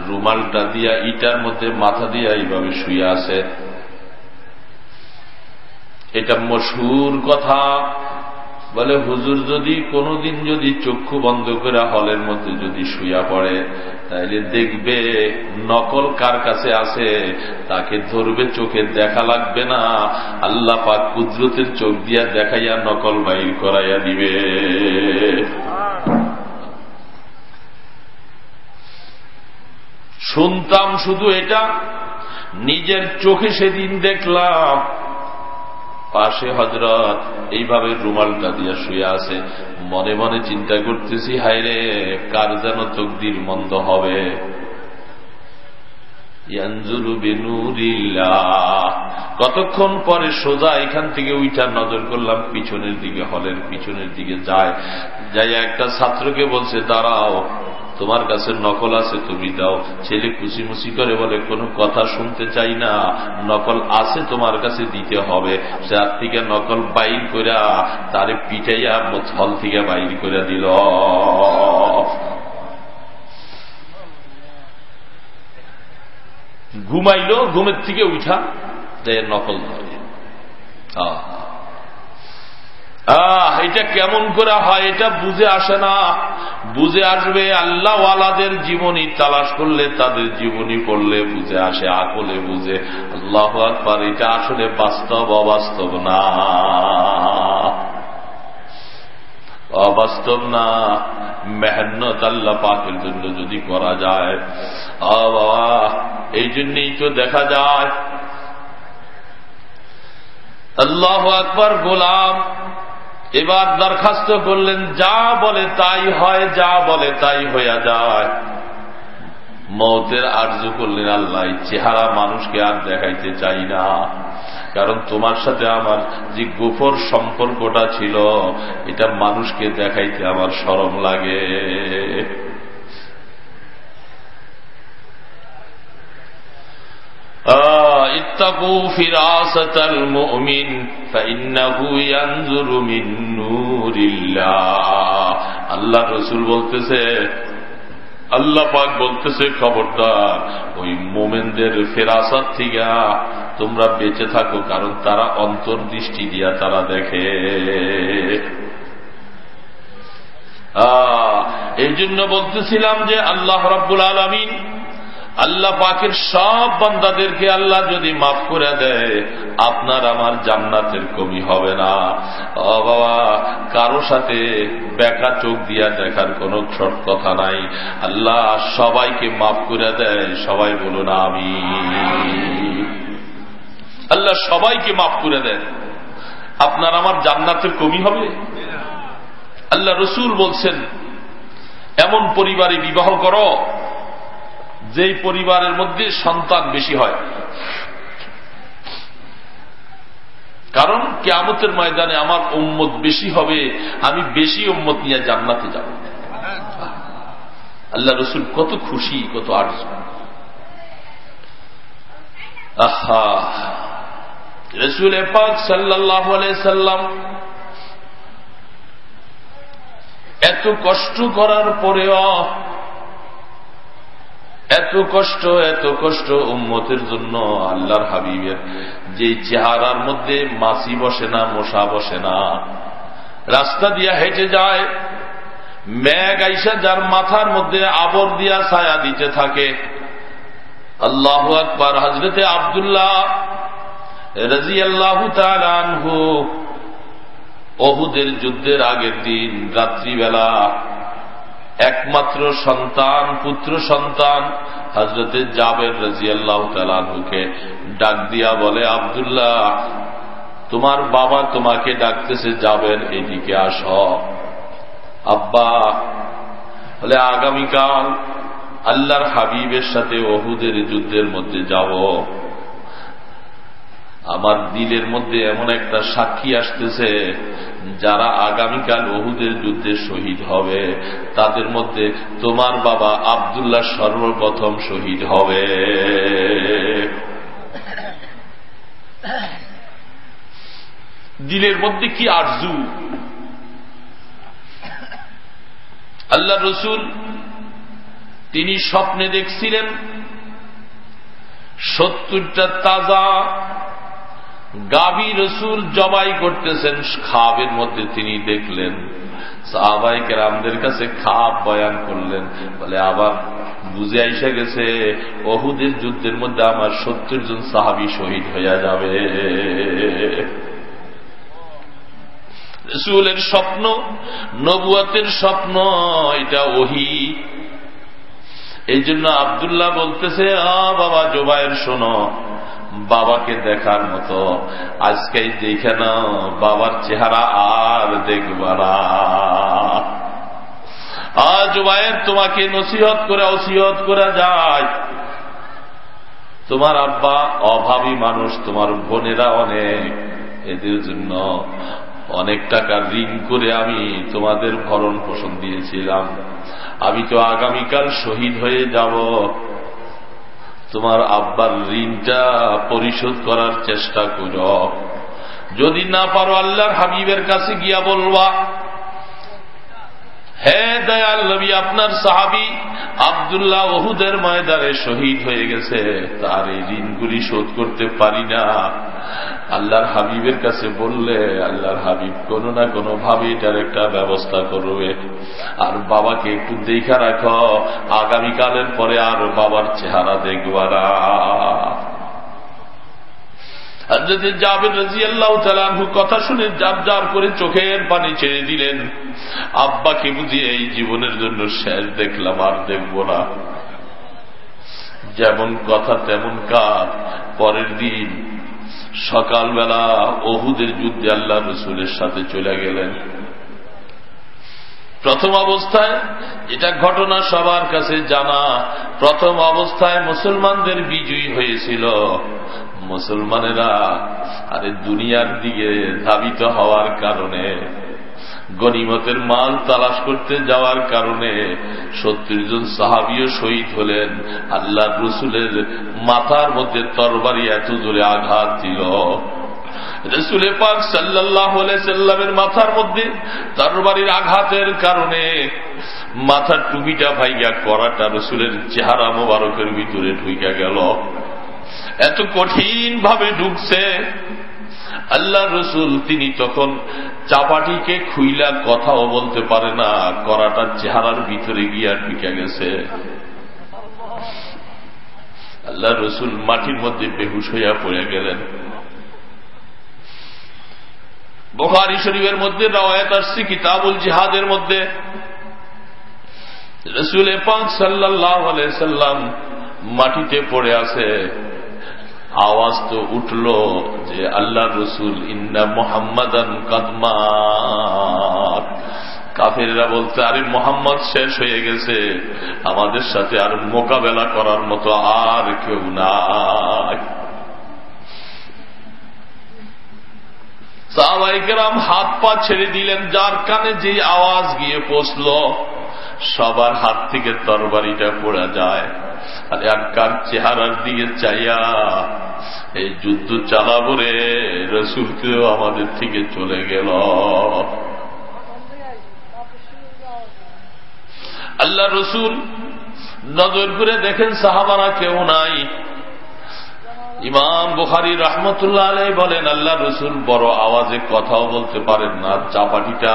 রুমালটা দিয়া ইটার মধ্যে মাথা দিয়া এইভাবে শুয়ে আছে। এটা মশুর কথা। বলে, হুজুর যদি কোনোদিন যদি চক্ষু বন্ধ করে হলের মধ্যে যদি শুয়া পড়ে, তাইলে দেখবে নকল কার কাছে আছে, তাকে ধরবে চোখে দেখা লাগবে না। আল্লাহ পাক কুদরতের চোখ দিয়া দেখাইয়া নকল বাইর করাইয়া দিবে। শুনতাম শুধু এটা, নিজের চোখে সেদিন দেখলাম পাশে হজরত এইভাবে রুমালটা দিয়া শুয়ে আছে। মনে মনে চিন্তা করতেছি হাইরে কার যেন তকদির মন্দ হবে? কতক্ষণ পরে সোজা এখান থেকে উইটা নজর করলাম, পিছনের দিকে, হলের পিছনের দিকে যায়। যাই একটা ছাত্রকে বলছে, দাঁড়াও। তোমার কাছে নকল আছে, তুমি দাও। ছেলে খুশিমুশি করে বলে, কোনো কথা শুনতে চাই না। নকল আছে তোমার কাছে, দিতে হবে। যার থেকে নকল বাইর করে তারে পিটাইয়া হল থেকে বাইর করে দিল। ঘুমাইল, ঘুমের থেকে উঠা, যে নকল ধরে এটা কেমন করে হয় এটা বুঝে আসে না। বুঝে আসবে আল্লাহওয়ালাদের জীবনী তালাশ করলে, তাদের জীবনী পড়লে বুঝে আসে, আকলে বুঝে। আল্লাহ আকবার, এটা আসলে বাস্তব, অবাস্তব না। অবাস্তব না। মেহনত আল্লাহ পাকের জন্য যদি করা যায়। এই জন্যই তো দেখা যায়। আল্লাহ আকবর গোলাম। এবার দরখাস্ত করলেন, যা বলে তাই হয়, যা বলে তাই হইয়া যায়। মতের আর্জু করলেন, আল্লাহ চেহারা মানুষকে আর দেখাইতে চাই না। কারণ তোমার সাথে আমার যে গোফর সম্পর্কটা ছিল, এটা মানুষকে দেখাইতে আমার সরম লাগে। اتقوا فراسة المؤمن فإنه ينظر من نور الله আল্লাহ রসুল বলতেছে আল্লাহ পাক বলতেছে খবরদার ওই মোমেনদের ফেরাসাত থেকে তোমরা বেঁচে থাকো কারণ তারা অন্তর্দৃষ্টি দিয়া তারা দেখে এই জন্য বলতেছিলাম যে আল্লাহ রাব্বুল আলমিন আল্লাহ পাকের সব বান্দাদেরকে আল্লাহ যদি মাফ করে দেয়, আপনার আমার জান্নাতের কমি হবে না। ও বাবা, কারও সাথে বেকা চোখ দিয়া দেখার কোন ছোট কথা নাই। আল্লাহ সবাইকে মাফ করে দেয়, সবাই বলুন আমি আল্লাহ সবাইকে মাফ করে দেন। আপনার আমার জান্নাতের কমি হবে? আল্লাহ রসুল বলছেন, এমন পরিবারে বিবাহ করো যেই পরিবারের মধ্যে সন্তান বেশি হয়। কারণ কেয়ামতের ময়দানে আমার উম্মত বেশি হবে, আমি বেশি উম্মত নিয়ে জান্নাতে যাব। আল্লাহ রসুল কত খুশি, কত আর্জ। রসুল এপাক সাল্লাহ সাল্লাম এত কষ্ট করার পরেও এত কষ্ট এত কষ্ট উম্মতের জন্য আল্লাহর হাবিবের। যে চেহারার মধ্যে মাছি বসে না, মশা বসে না। রাস্তা দিয়া হেঁটে যায় ম্যাগ আইসা যার মাথার মধ্যে আবর দিয়া ছায়া দিতে থাকে। আল্লাহ আকবর হজরতে আবদুল্লাহ রাজি আল্লাহ আনহু অহুদের যুদ্ধের আগের দিন, রাত্রিবেলা একমাত্র সন্তান, পুত্র সন্তান হজরতে জাবের রাজি আল্লাহ তালুকে ডাক দিয়া বলে, আবদুল্লাহ, তোমার বাবা তোমাকে ডাকতেছে যাবেন এদিকে আস। আব্বা বলে, আগামীকাল আল্লাহর হাবিবের সাথে অহুদের যুদ্ধের মধ্যে যাব। আমার দিলের মধ্যে এমন একটা সাক্ষী আসতেছে, যারা আগামীকাল ওহুদের যুদ্ধে শহীদ হবে। তাদের মধ্যে তোমার বাবা আবদুল্লাহ সর্বপ্রথম শহীদ হবে। দিলের মধ্যে কি আরজু? আল্লাহ রসুল, তিনি স্বপ্নে দেখছিলেন, সত্তরটা তাজা গাবি রসুল জবাই করতেছেন, খাবের মধ্যে তিনি দেখলেন, সাহাবাই কেরামদের কাছে খাপ বয়ান করলেন। বলে, আবার বুঝে আইসা গেছে অহুদের যুদ্ধের মধ্যে আমার সত্তর জন সাহাবি শহীদ হইয়া যাবে। রসুলের স্বপ্ন, নবুয়াতের স্বপ্ন, এটা ওহি। এই জন্য আবদুল্লাহ বলতেছে, আ বাবা জোবায়ের শোনো বাবাকে দেখার মতো। আজকে দেখে না বাবার চেহারা আর দেখবারা আজ ভাইয়ের তোমাকে নসিহত করে, অসিহত করা যায়। তোমার আব্বা অভাবী মানুষ, তোমার বোনেরা অনেক। এদের জন্য অনেক টাকা ঋণ করে আমি তোমাদের ভরণ পোষণ দিয়েছিলাম। আমি তো আগামীকাল শহীদ হয়ে যাব। তোমার আব্বার ঋণটা পরিশোধ করার চেষ্টা কর। যদি না পারো আল্লাহর হাবিবের কাছে গিয়া বলবা হে দয়াল নবী, আপনার সাহাবি আবদুল্লাহ ওহুদের ময়দানে শহীদ হয়ে গেছে। তার এই ঋণগুলি শোধ করতে পারি না। আল্লাহর হাবিবের কাছে বললে, আল্লাহর হাবিব কোন না কোনো ভাবে এটার একটা ব্যবস্থা করবে। আর বাবাকে একটু দেখা রাখো, আগামীকালের পরে আর বাবার চেহারা দেখবারা আর যদি যাবেন রাজি আল্লাহ কথা শুনে যার যার করে চোখের পানি ছেড়ে দিলেন। আব্বাকে বুঝিয়ে এই জীবনের জন্য শেষ দেখলাম, আর দেখব না। যেমন কথা, তেমন কাজ। পরের দিন সকালবেলা অহুদের যুদ্ধে আল্লাহ রসুলের সাথে চলে গেলেন। প্রথম অবস্থায় এটা ঘটনা সবার কাছে জানা। প্রথম অবস্থায় মুসলমানদের বিজয়ী হয়েছিল। মুসলমানেরা আরে দুনিয়ার দিকে ধাবিত হওয়ার কারণে গনিমতের মাল তালাশ করতে যাওয়ার কারণে সত্তর জন সাহাবিও শহীদ হলেন। আল্লাহ রসুলের মাথার মধ্যে তরবারি এত জোরে আঘাত দিল। রসুলে পাক সাল্লাহ সাল্লামের মাথার মধ্যে তরবারির আঘাতের কারণে মাথার টুপিটা ভাইয়া করাটা রসুলের চেহারা মোবারকের ভিতরে ঢুইকা গেল। এত কঠিন ভাবে ঢুকছে। আল্লাহ রসুল তিনি তখন চাপাটিকে খুইলা কথাও বলতে পারে না করাটার চেহারার ভিতরে গিয়া ঢুকে গেছে। আল্লাহ রসুল মাটির মধ্যে বেহুশ হইয়া পড়ে গেলেন। বোখারি শরীফের মধ্যে রাওয়ায়ত আসছে, কিতাবুল জিহাদের মধ্যে। রসুল পাক সাল্লাহ সাল্লাম মাটিতে পড়ে আছে। আওয়াজ তো উঠল যে আল্লাহ রসুল, ইন্না মোহাম্মদান কাদমার কাফেররা বলতে আরে মোহাম্মদ শেষ হয়ে গেছে। আমাদের সাথে আর মোকাবেলা করার মতো আর কেউ নাই। সাহবাইকেরাম হাত পা ছেড়ে দিলেন, যার কানে যে আওয়াজ গিয়ে পৌঁছল, সবার হাত থেকে তরবারিটা পড়া যায়। আর কার চেহারার দিকে চাইয়া এই যুদ্ধ চালাবো রে রসুলকেও আমাদের থেকে চলে গেল। আল্লাহ রসুল নজর করে দেখেন সাহাবারা কেউ নাই। ইমাম বুখারি রহমতুল্লাহ আলাই বলেন, আল্লাহ রসুল বড় আওয়াজে কথাও বলতে পারেন না, চাপাটিটা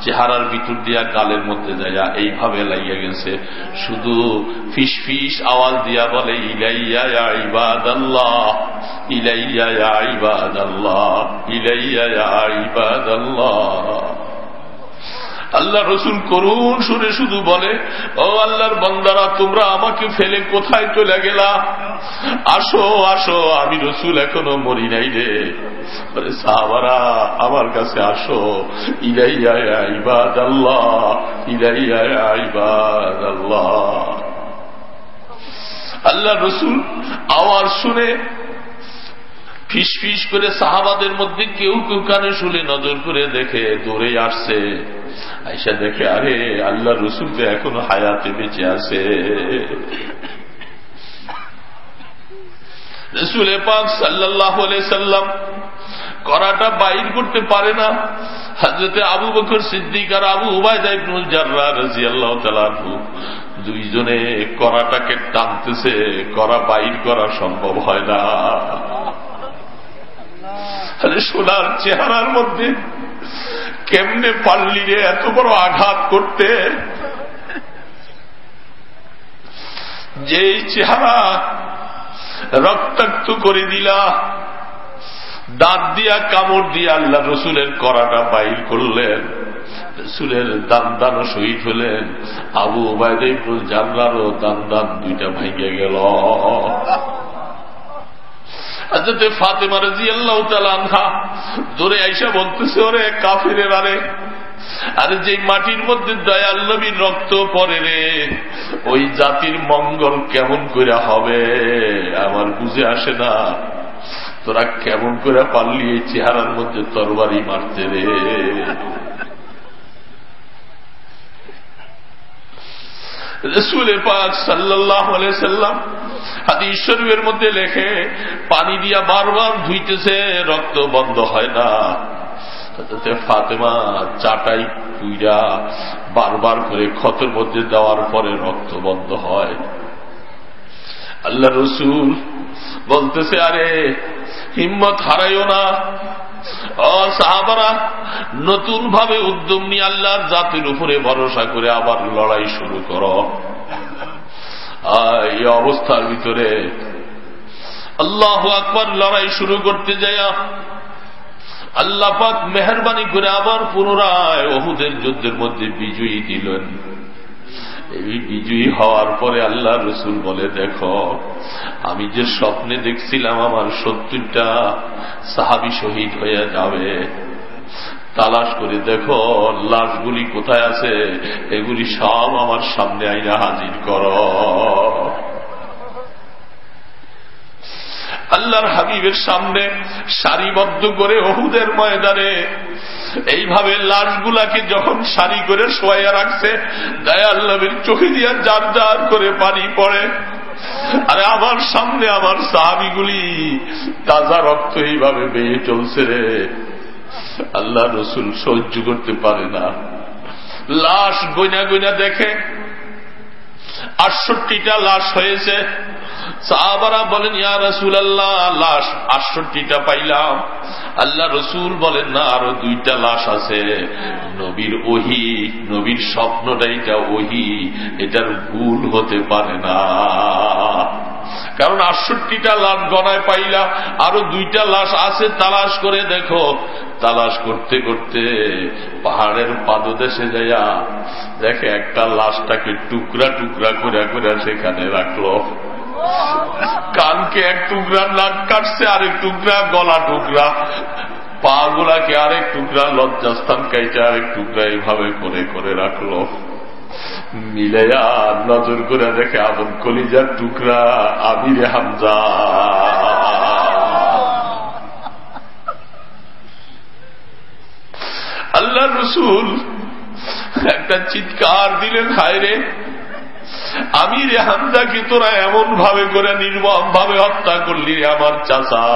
চেহারার ভিতর দিয়া গালের মধ্যে যাইয়া এইভাবে লাইয়া গেছে। শুধু ফিস ফিস আওয়াজ দিয়া বলে, ইলাইয়া ইবাদ ইলাইয়া ইলাইয়া ইবাদ আল্লাহ রসুল করুন শুনে শুধু বলে, ও আল্লাহর বন্দারা, তোমরা আমাকে ফেলে কোথায় চলে গেলা? আসো আসো, আমি রসুল এখনও মরি নাই রে। সাহাবারা, আমার কাছে আসো। ইলাইয়া ইবাদ আল্লাহ ইলাইয়া ইবাদ আল্লাহ আল্লাহ রসুল আওয়াজ শুনে ফিস ফিস করে সাহাবাদের মধ্যে কেউ কেউ কানে শুনে নজর করে দেখে, দৌড়ে আসছে। আইসা দেখে, আরে আল্লাহ রসুল তো এখনও হায়াতে বেঁচে আছে। রসুল পাক সাল্লাহ সাল্লাম করাটা বাইর করতে পারে না। হাজরতে আবু বকর সিদ্দিক আর আবু উবায়দা দুইজনে করাটাকে টানতেছে, করা বাইর করা সম্ভব হয় না। সোনার চেহারার মধ্যে কেমনে পারলি রে, এত বড় আঘাত করতে? যে চেহারা রক্তাক্ত করে দিলা, দাঁত দিয়া কামড় দিয়ে আল্লাহ রসুলের করাটা বাইর করলেন, রসুলের দান দান শহীদ হলেন, আবু ওবায়দুল জানলারও দান দান দুইটা ভেঙে গেল। হাজরতে ফাতেমা রাজি আল্লাহ তালা দূরে আইসা বলতেছে, ওরে কাফিরের আরে আরে যে মাটির মধ্যে দয়াল নবীর রক্ত পরে রে, ওই জাতির মঙ্গল কেমন করে হবে? আমার বুঝে আসে না। তোরা কেমন করে পারলি এই চেহারার মধ্যে তরবারি মারতে রে। রসুলের পাক সাল্লাহ সাল্লাম হাদিস শরীফের মধ্যে লেখে, পানি দিয়া বারবার ধুইতেছে, রক্ত বন্ধ হয় না। ফাতেমা চাটাই পুইরা বারবার করে ক্ষতের মধ্যে দেওয়ার পরে রক্ত বন্ধ হয়। আল্লাহ রসুল বলতেছে, আরে, হিম্মত হারাইও না। সাহাবারা নতুন ভাবে উদ্যম নিয়ে আল্লাহর জাতির উপরে ভরসা করে আবার লড়াই শুরু কর। এই অবস্থার ভিতরে আল্লাহ আকবার লড়াই শুরু করতে যায় আল্লাহ পাক মেহরবানি করে আবার পুনরায় অহুদের যুদ্ধের মধ্যে বিজয়ী দিলেন। এই বিজয়ী হওয়ার পরে আল্লাহ রসুল বলে, দেখো, আমি যে স্বপ্নে দেখছিলাম আমার সত্তরটা সাহাবি শহীদ হয়ে যাবে। তালাশ করে দেখো, লাশগুলি কোথায় আছে? এগুলি সব আমার সামনে আইনা হাজির কর। আল্লাহর হাবিবের সামনে সারিবদ্ধ করে অহুদের ময়দানে এইভাবে লাশগুলাকে যখন সারি করে শোয়া রাখছে দয়াল্লাভের চোখে দিয়ে যার যার করে পানি পড়ে। আরে আমার সামনে আমার সাহাবিগুলি তাজা রক্ত এইভাবে বেয়ে চলছে রে। আল্লাহ রসুল সহ্য করতে পারে না। লাশ গইনা গইনা দেখে আটষট্টিটা লাশ হয়েছে। সাহাবারা বলেন, ইয়া রসুল আল্লাহ লাশ আটষট্টিটা পাইলাম। আল্লাহ রসুল বলেন, না, আরও দুইটা লাশ আছে। নবীর ওহি, নবীর স্বপ্নটা এটা ওহি, এটার ভুল হতে পারে না। কারণ আটষট্টিটা লাশ গনায় পাইলা, আরও দুইটা লাশ আছে, তালাশ করে দেখো। তালাশ করতে করতে পাহাড়ের পাদদেশে যাইয়া দেখে একটা লাশটাকে টুকরা টুকরা করে করে সেখানে রাখল। কানকে এক টুকরা নাক কাটছে, আরেক টুকরা গলা টুকরা পা গুলাকে আরেক টুকরা, লজ্জাস্থান কাইটে আরেক টুকরা এইভাবে করে করে রাখল। মিলেয়া নজর করে দেখে আবন কলিজার টুকরা আবিরে হামজা। আল্লাহ রসুল একটা চিৎকার দিলেন, হায়রে। আমি রে হামদাকে তোরা এমন ভাবে করে নির্মম ভাবে হত্যা করলি আমার চাষা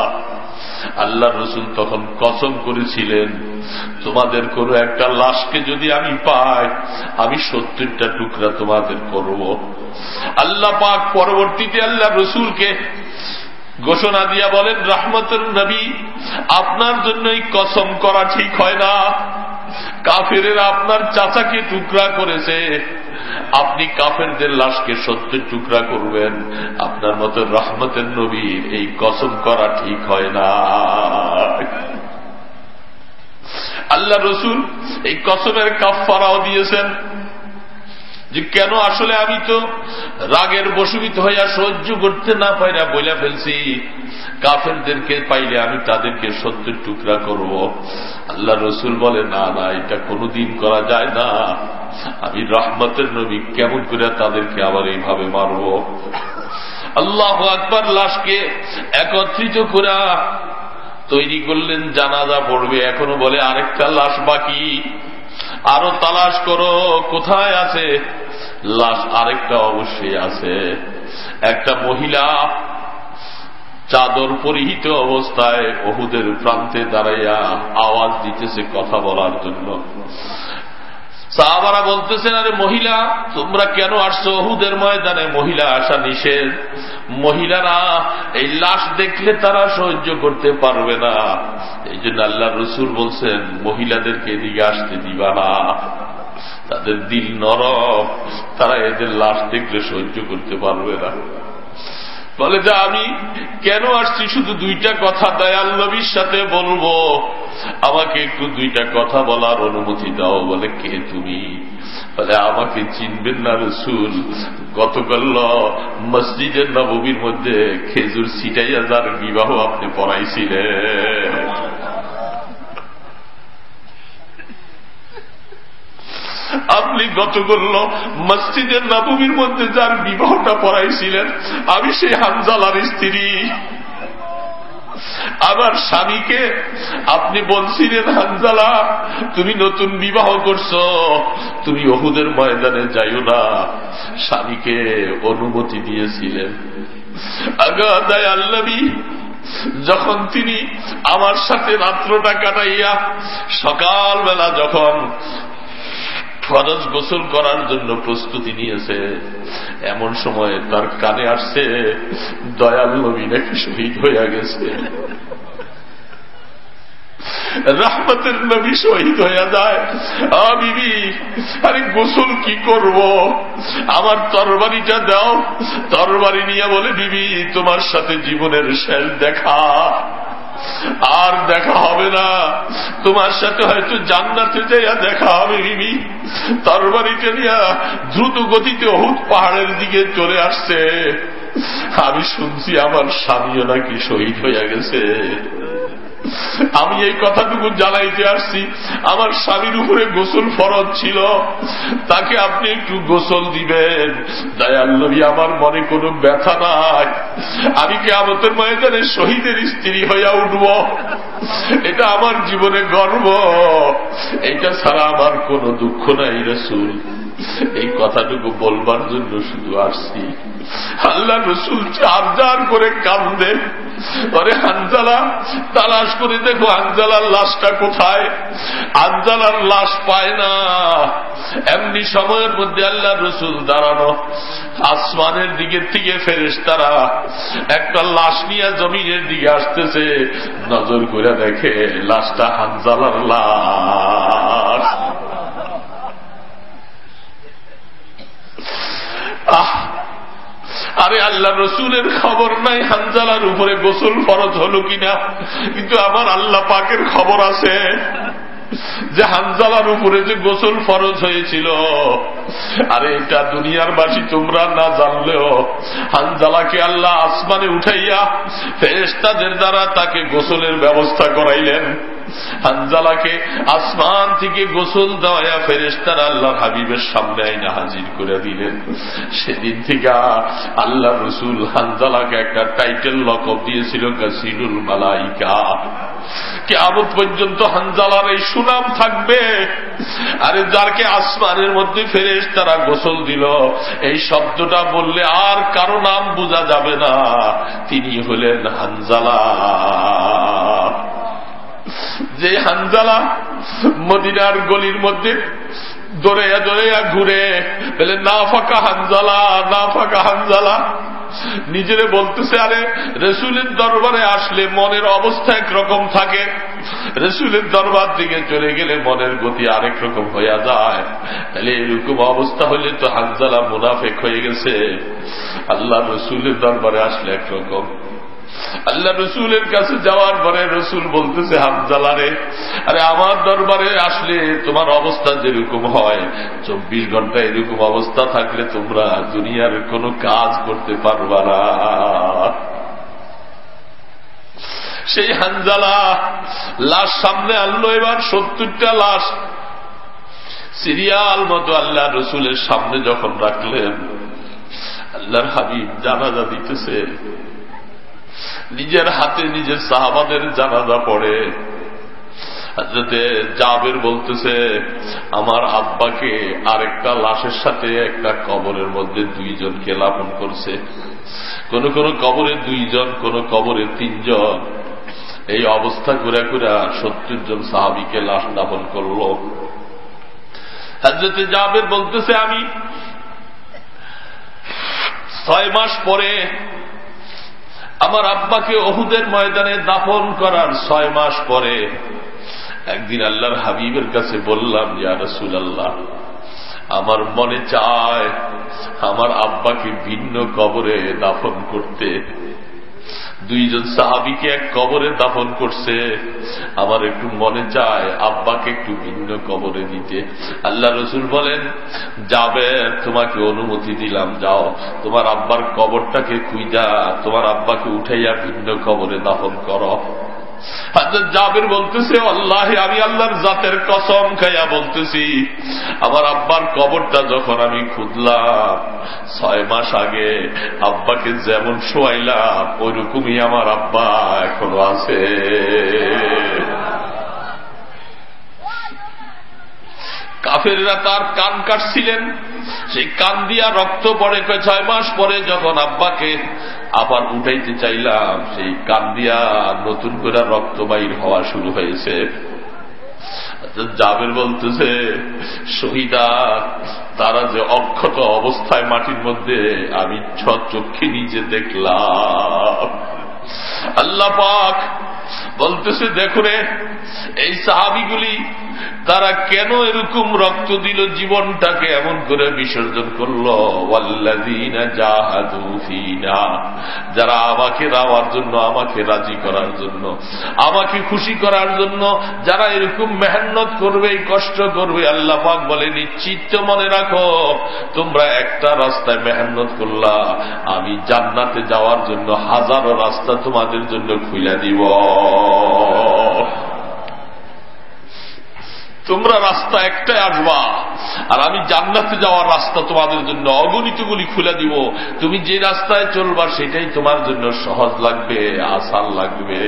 আল্লাহ রসুল তখন কসম করেছিলেন, তোমাদের কোন একটা লাশকে যদি আমি পাই, আমি সত্তরটা টুকরা তোমাদের করব। আল্লাহ পাক পরবর্তীতে আল্লাহ রসুলকে ঘোষণা দিয়া বলেন রহমতুল নবী, আপনার জন্যই কসম করা ঠিক হয় না। কাফেরেরা আপনার চাচাকে টুকরা করেছে। আপনি কাফেরদের লাশকে সত্যের টুকরা করবেন। আপনার মতো রহমতের নবীর এই কসম করা ঠিক হয় না। আল্লাহ রসুল এই কসমের কাফারাও দিয়েছেন। যে কেন আসলে আমি তো রাগের বসুবিত হইয়া সহ্য করতে না পাইরা বইলা ফেলছি? কাফেরদেরকে পাইলে আমি তাদেরকে সত্যের টুকরা করব। আল্লাহ রসুল বলে, না না, এটা কোনোদিন করা যায় না। আমি রহমতের নবী, কেমন করে তাদেরকে আবার এইভাবে মারব? আল্লাহ আকবর লাশকে একত্রিত করা তৈরি করলেন, জানাজা পড়বে। এখনও বলে, আরেকটা লাশ বাকি। আরও তালাশ করো, কোথায় আছে? লাশ আরেকটা অবশ্যই আছে। একটা মহিলা চাদর পরিহিত অবস্থায় অহুদের প্রান্তে দাঁড়াইয়া আওয়াজ দিতেছে কথা বলার জন্য। সাহাবারা বলতেছেন, আরে মহিলা, তোমরা কেন আসছো? অহুদের ময়দানে মহিলা আসা নিষেধ। মহিলারা এই লাশ দেখলে তারা সহ্য করতে পারবে না। এই জন্য আল্লাহ রসুল বলছেন, মহিলাদেরকে এদিকে আসতে দিবা না। তাদের দিল নরম, তারা এদের লাশ দেখলে সহ্য করতে পারবে না। বলে, যে, আমি কেন আসছি? শুধু দুইটা কথা দয়াল নবীর সাথে বলব। আমাকে একটু দুইটা কথা বলার অনুমতি দাও। বলে, কে তুমি? বলে আমাকে চিনবেন না রসুল। গতকাল মসজিদের নবমীর মধ্যে খেজুর সিটাইয়া যার বিবাহ আপনি পড়াইছিলেন। আপনি গত করল মসজিদের নবমীর মধ্যে যার বিবাহটা পড়াইছিলেন, আমি সেই হামজালার স্ত্রী। আমার স্বামীকে আপনি বলছিলেন, হানজালা, তুমি নতুন বিবাহ করছ, তুমি অহুদের ময়দানে যাইও না। স্বামীকে অনুমতি দিয়েছিলেন। আগাদায় আল্লাবি যখন তিনি আমার সাথে রাত্রটা কাটাইয়া সকালবেলা যখন ফরজ গোসল করার জন্য প্রস্তুতি নিয়েছে। এমন সময় তার কানে আসছে, দয়াল নবী নাকি শহীদ হইয়া গেছে। রহমতের নবী শহীদ হইয়া যায়। বিবি, আরে গোসল কি করব? আমার তরবারিটা দাও। তরবারি নিয়ে বলে, বিবি, তোমার সাথে জীবনের শেষ দেখা। আর দেখা হবে না। তোমার সাথে হয়তো জান্নাতে যাইয়া দেখা হবে, বিবি। তরবারিটা নিয়া দ্রুত গতিতে অহুত পাহাড়ের দিকে চলে আসছে। আমি শুনছি আমার স্বামীও নাকি শহীদ হইয়া গেছে। আমি এই কথাটুকু জানাইতে আসছি। আমার স্বামীর উপরে গোসল ফরজ ছিল। তাকে আপনি একটু গোসল দিবেন। দয়াল্লবী আমার মনে কোনো ব্যথা নাই। আমি কে আমাদের ময়দানে শহীদের স্ত্রী হইয়া উঠব। এটা আমার জীবনে গর্ব। এটা ছাড়া আমার কোনো দুঃখ নাই রসুল। এই কথাটুকু বলবার জন্য শুধু আসছি। আল্লাহ রসুল চার চার করে কান্দে পরে হানজালা তালাশ করে দেখো হানজালার লাশটা কোথায়? আনজালার লাশ পায় না। এমনি সময়ের মধ্যে আল্লাহ রসুল দাঁড়ানো। আসমানের দিকের থেকে ফেরেস তারা একটা লাশ নিয়ে জমিনের দিকে আসতেছে। নজর করে দেখে লাশটা হানজালার লাশ। আহ আরে আল্লাহ রসুলের খবর নাই, হানজালার উপরে গোসল ফরজ হলো কিনা? কিন্তু আমার আল্লাহ পাকের খবর আছে যে হানজালার উপরে যে গোসল ফরজ হয়েছিল। আরে এটা দুনিয়ার বাসী, তোমরা না জানলেও হানজালাকে আল্লাহ আসমানে উঠাইয়া ফেরেস্তাদের দ্বারা তাকে গোসলের ব্যবস্থা করাইলেন। হানজালাকে আসমান থেকে গোসল দেওয়া ফেরেস্তার আল্লাহর হাবিবের সামনে আইনা হাজির করে দিলেন। সেদিন থেকে আল্লাহ রসুল হানজালাকে একটা টাইটেল লকব দিয়েছিল কাসিরুল মালাইকা। কেমন পর্যন্ত হানজালার এই সুনাম থাকবে। আরে যারকে আসমানের মধ্যে ফেরেস তারা গোসল দিল, এই শব্দটা বললে আর কারও নাম বোঝা যাবে না। তিনি হলেন হানজালা। যে হানজালা মদিনার গলির মধ্যে দৌড়াইয়া দৌড়াইয়া ঘুরে, বলে, না ফাঁকা হানজালা, না ফাঁকা হানজালা। নিজেরে বলতেছে, আরে, রসুলের দরবারে আসলে মনের অবস্থা একরকম থাকে। রসুলের দরবার দিকে চলে গেলে মনের গতি আরেক রকম হইয়া যায়। তাহলে এরকম অবস্থা হলে তো হানজালা মুনাফেক হয়ে গেছে। আল্লাহ রসুলের দরবারে আসলে একরকম। আল্লাহ রসুলের কাছে যাওয়ার পরে রসুল বলতেছে হামজালারে আরে আমার দরবারে আসলে তোমার অবস্থা যেরকম হয়, চব্বিশ ঘণ্টা এরকম অবস্থা থাকলে তোমরা দুনিয়ার কোনো কাজ করতে পারবা না। সেই হানজালা লাশ সামনে আনলো এবার, সত্তরটা লাশ। সিরিয়াল মতো আল্লাহ রসুলের সামনে যখন রাখলেন, আল্লাহর হাবিব জানাজা দিতেছে নিজের হাতে নিজের সাহাবাদের জানাজা পড়ে। যাতে জাবের বলতেছে, আমার আব্বাকে আরেকটা লাশের সাথে একটা কবরের মধ্যে দুইজনকে লাপন করছে। কোন কোন কবরে দুইজন, কোন কবরে তিনজন। এই অবস্থা করে করে সত্তর জন সাহাবিকে লাশ দাপন করল। হাজরতে জাবের বলতেছে, আমি ছয় মাস পরে আমার আব্বাকে অহুদের ময়দানে দাফন করার ছয় মাস পরে একদিন আল্লাহর হাবিবের কাছে বললাম যে রসুল আল্লাহ আমার মনে চায় আমার আব্বাকে ভিন্ন কবরে দাফন করতে। দুইজন সাহাবিকে এক কবরে দাফন করছে। আমার একটু মনে চায়, আব্বাকে একটু ভিন্ন কবরে দিতে আল্লাহ রসুল বলেন, যাবে, তোমাকে অনুমতি দিলাম, যাও। তোমার আব্বার কবরটাকে খুঁজা, তোমার আব্বাকে উঠাইয়া ভিন্ন কবরে দাফন করো। জাবের বলতেছে, আল্লাহ, আমি আল্লাহর জাতের কসম খাইয়া বলতেছি, আমার আব্বার কবরটা যখন আমি খুঁজলাম, ছয় মাস আগে আব্বাকে যেমন শোয়াইলাম, ওইরকমই আমার আব্বা এখনও আছে। কাফেররা তার কান কাটছিলেন। সেই কান দিয়া রক্ত পড়ে ছয় মাস পরে যখন আব্বাকে আবার উঠাইতে চাইলাম, সেই কান্দিয়া নতুন করে রক্ত বাইর হওয়া শুরু হয়েছে। জাবের বলতেছে, শহীদা, তারা যে অক্ষত অবস্থায় মাটির মধ্যে, আমি ছ চক্ষে নিজে দেখলাম। আল্লাহ পাক বলতেছে, দেখো রে, এই সাহাবিগুলি তারা কেন এরকম রক্ত দিল জীবনটাকে? এমন করে বিসর্জন করল যারা আমাকে রাওয়ার জন্য, আমাকে রাজি করার জন্য, আমাকে খুশি করার জন্য, যারা এরকম মেহনত করবে, কষ্ট করবে, আল্লাহ পাক বলে, নিশ্চিত মনে রাখো, তোমরা একটা রাস্তায় মেহনত করলা, আমি জান্নাতে যাওয়ার জন্য হাজারো রাস্তা তোমাদের জন্য খুলে দিব। তোমরা রাস্তা একটাই আসবা। আর আমি জান্নাতে যাওয়ার রাস্তা তোমাদের জন্য অগণিতগুলি খুলে দিব। তুমি যে রাস্তায় চলবা সেটাই তোমার জন্য সহজ লাগবে আসান লাগবে।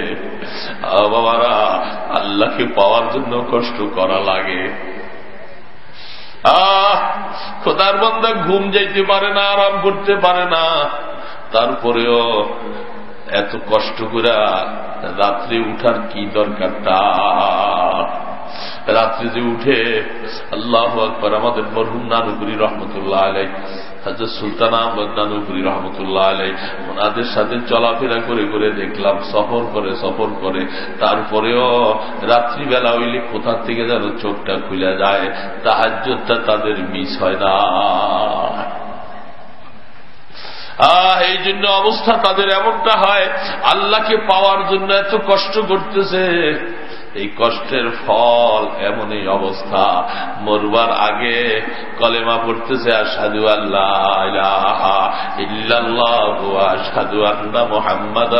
বাবারা, আল্লাহকে পাওয়ার জন্য কষ্ট করা লাগে। খোদার বন্দা ঘুম যাইতে পারে না, আরাম করতে পারে না। তারপরেও এত কষ্ট করে রাত্রে উঠার কি দরকারটা? রাত্রে যে উঠে আল্লাহ আকবর আমাদের মরহুম নানুপুরি রহমতুল্লাহ আলাই হাজর সুলতান নানুপুরি রহমতুল্লাহ আলাই ওনাদের সাথে চলাফেরা করে করে দেখলাম, সফর করে সফর করে, তারপরেও রাত্রিবেলা হইলে কোথা থেকে যেন চোখটা খুলে যায় তাহাজ্যটা তাদের মিস হয় না। এই জন্য অবস্থা তাদের এমনটা হয় আল্লাহকে পাওয়ার জন্য এত কষ্ট করতেছে। এই কষ্টের ফল এমনই অবস্থা। মরবার আগে কলেমা পড়তেছে আর সাধু আল্লাহ সাধু আন্না মোহাম্মদ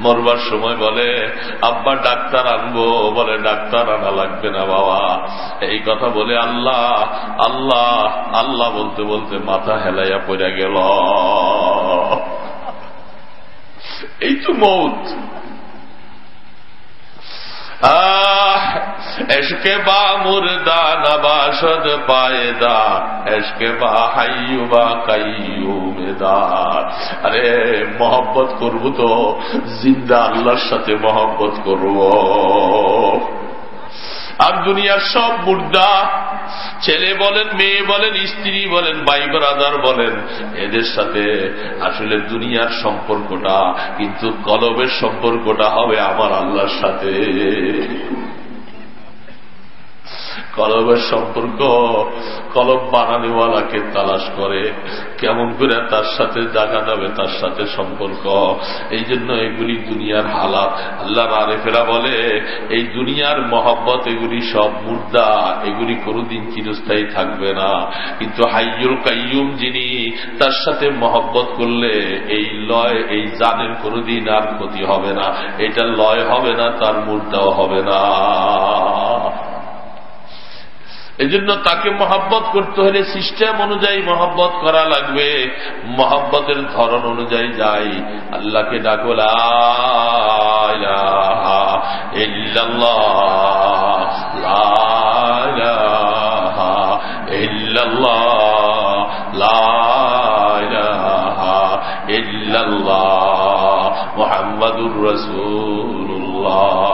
মরবার সময় বলে, আব্বা ডাক্তার আনব, বলে, ডাক্তার আনা লাগবে না বাবা। এই কথা বলে আল্লাহ আল্লাহ আল্লাহ বলতে বলতে মাথা হেলাইয়া পড়ে গেল। এই তো মৌত। এসকে বা মুর্দা নবাসদ পায়দা এসকে বা হাইয়ু বা কাইয়ুমেদা আরে, মহব্বত করব তো, জিন্দা আল্লাহর সাথে মহব্বত করব। আর দুনিয়ার সব মুর্দা ছেলে বলেন, মেয়ে বলেন, স্ত্রী বলেন, ভাই ব্রাদার বলেন, এদের সাথে আসলে দুনিয়ার সম্পর্কটা, কিন্তু কলবের সম্পর্কটা হবে আমার আল্লাহর সাথে। কলবের সম্পর্ক, কলব বানানিওয়ালাকে তালাশ করে, কেমন করে তার সাথে জাগা যাবে, তার সাথে সম্পর্ক। এই জন্য এগুলি দুনিয়ার হালাত। আল্লাহ আরেফেরা বলে, এই দুনিয়ার মহব্বত, এগুলি সব মুর্দা এগুলি কোনোদিন চিরস্থায়ী থাকবে না। কিন্তু হাইয়ুল কাইয়ুম যিনি তার সাথে মহব্বত করলে, এই লয়, এই জানের কোনোদিন আর ক্ষতি হবে না। এটা লয় হবে না, তার মুর্দাও হবে না। এজন্য তাকে মহাব্বত করতে হলে সিস্টেম অনুযায়ী মহাব্বত করা লাগবে। মহাব্বতের ধরন অনুযায়ী যাই। আল্লাহকে ডাকলা মোহাম্মদুর রসুল্লাহ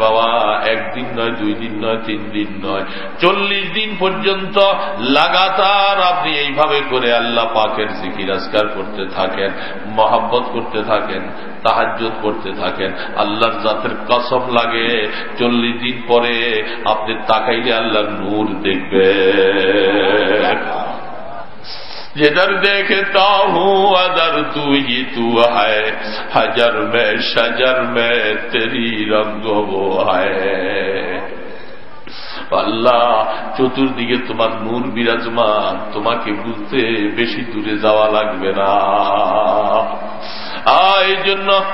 বাবা একদিন নয় দুই দিন নয়, তিন দিন নয়। চল্লিশ দিন পর্যন্ত লাগাতার আপনি এইভাবে করে আল্লাহ পাকের জিকির আজকার করতে থাকেন, মহাব্বত করতে থাকেন তাহাজ্জত করতে থাকেন। আল্লাহর জাতের কসম লাগে, চল্লিশ দিন পরে আপনি তাকাইলে আল্লাহর নূর জেদর দেখে তু আদর তু তু হজর মে সজর মে তরি রঙ পাল্লা চতুর্দিকে তোমার নূর বিরাজমান, তোমাকে বুঝতে বেশি দূরে যাওয়া লাগবে না। আর এই জন্য